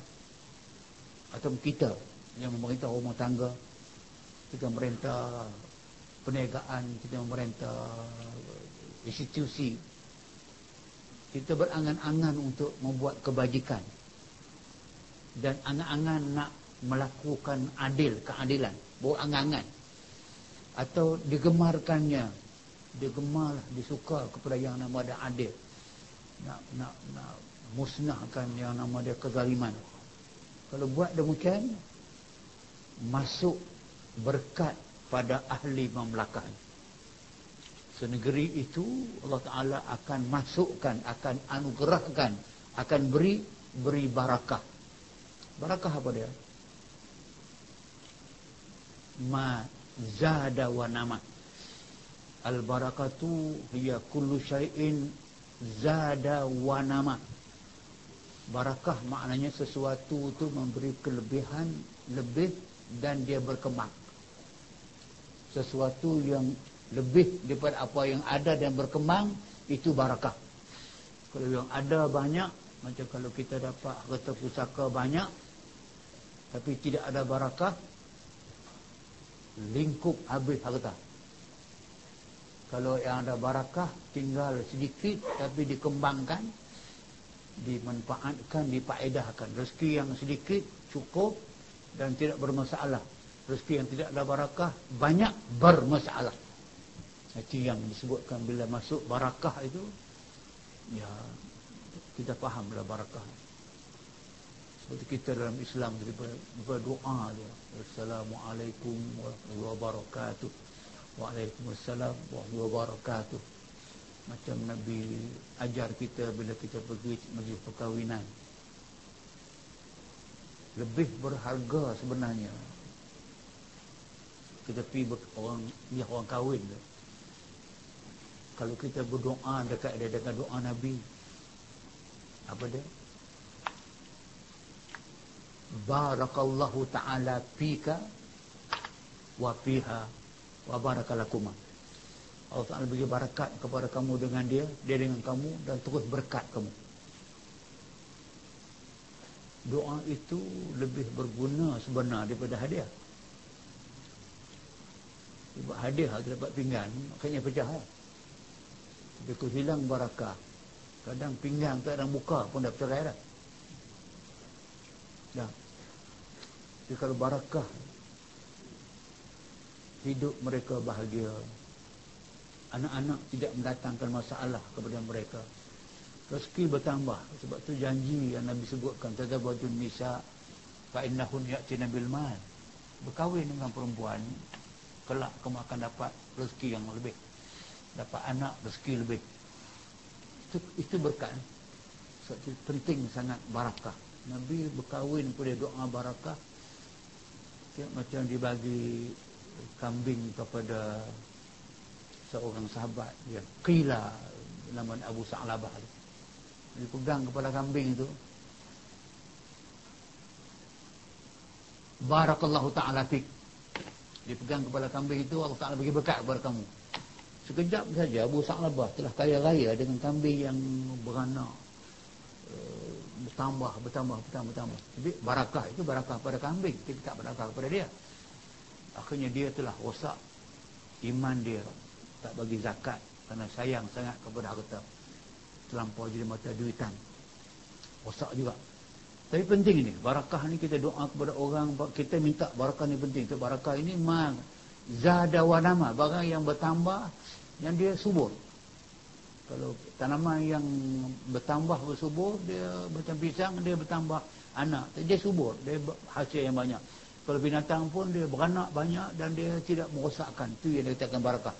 atau kita yang memerintah rumah tangga kita memerintah perniagaan kita memerintah institusi kita berangan-angan untuk membuat kebajikan. Dan angan-angan nak melakukan adil keadilan berangan-angan. Atau digemarkannya digemar disuka kepada yang nama dia adil nak nak nak musnahkan yang nama dia kezaliman. Kalau buat demikian masuk berkat pada ahli mamlakah senegeri itu Allah Ta'ala akan masukkan akan anugerahkan akan beri beri barakah. Barakah apa dia? Ma zada wa nama. Al barakatu hiya kullu syai'in zada wa nama. Barakah maknanya sesuatu itu memberi kelebihan lebih dan dia berkembang. Sesuatu yang lebih daripada apa yang ada dan berkembang itu barakah. Kalau yang ada banyak macam kalau kita dapat harta pusaka banyak tapi tidak ada barakah lingkup habis harta kalau yang ada barakah tinggal sedikit tapi dikembangkan dimanfaatkan dipaedahkan rezeki yang sedikit cukup dan tidak bermasalah. Rezeki yang tidak ada barakah banyak bermasalah. Itu yang disebutkan bila masuk barakah itu ya kita fahamlah barakah. Seperti kita dalam Islam berdoa dia Assalamualaikum warahmatullahi wabarakatuh Waalaikumsalam warahmatullahi wabarakatuh. Macam Nabi ajar kita bila kita pergi majlis perkahwinan. Lebih berharga sebenarnya kita pergi orang ya orang kahwin tu. kalau kita berdoa dekat dia dengan doa Nabi apa dia? Barakallahu ta'ala fika wa fiha wa barakalakumah. Allah Ta'ala bagi barakat kepada kamu dengan dia dia dengan kamu dan terus berkat kamu. Doa itu lebih berguna sebenar daripada hadiah. Sebab hadiah kita dapat pinggan makanya pecah lah. tapi kalau hilang barakah. Kadang pinggan tak ada buka pun dah bercerai dah. Dah jadi kalau barakah hidup mereka bahagia. Anak-anak tidak mendatangkan masalah kepada mereka. Rezeki bertambah. Sebab tu janji yang Nabi sebutkan tazawwajun nisa fa innahun ya'tina bil mal. Berkahwin dengan perempuan kelak kamu akan dapat rezeki yang lebih. Dapat anak rezeki lebih. Itu, itu berkat. Sebab itu penting sangat barakah. Nabi berkahwin kepada doa barakah. Ya, macam dibagi kambing kepada seorang sahabat. Yang qila nama Abu Sa'labah dia pegang kepala kambing itu. Barakallahu ta'ala fik. Dia pegang kepala kambing itu Allah Ta'ala bagi berkat kepada kamu. Sekejap saja Abu Sa'labah telah kaya raya dengan kambing yang beranak. Uh, Bertambah, bertambah, bertambah, bertambah. Jadi barakah itu barakah pada kambing. Kita tak barakah kepada dia Akhirnya dia telah rosak Iman dia. Tak bagi zakat Kerana sayang sangat kepada harta. Terlampau jadi mata duitan. Rosak juga. Tapi penting ini barakah ni kita doa kepada orang kita minta barakah ni penting. Tu barakah ini ma zada wa nama barang yang bertambah yang dia subur. Kalau tanaman yang bertambah bersubur dia macam pisang dia bertambah anak. Dia subur dia hasil yang banyak kalau binatang pun dia beranak banyak dan dia tidak merosakkan. Tu yang dia katakan barakah.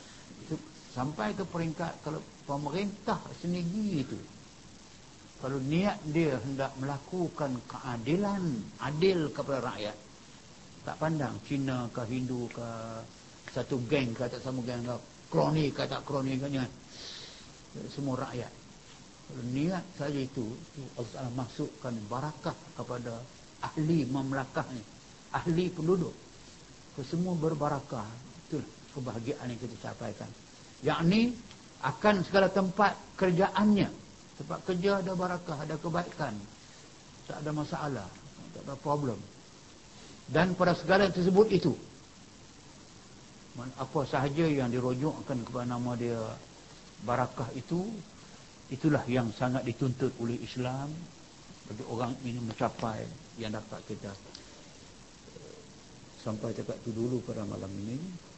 Sampai ke peringkat kalau pemerintah sendiri itu. Kalau niat dia hendak melakukan keadilan adil kepada rakyat tak pandang Cina ke Hindu ke satu geng ke tak sama geng ke kroni ke tak kroni ke jangan. Semua rakyat. Niat saja itu, itu Allah Ta'ala masukkan barakah kepada ahli memlakah ni ahli penduduk. Semua berbarakah. Itulah kebahagiaan yang kita capaikan. Yakni akan segala tempat kerjaannya. Tempat kerja ada barakah ada kebaikan. Tak ada masalah tak ada problem. Dan pada segala tersebut itu apa sahaja yang dirujukkan kepada nama dia barakah itu itulah yang sangat dituntut oleh Islam. Bagi orang ini mencapai yang dapat kita sampai dekat tu dulu pada malam ini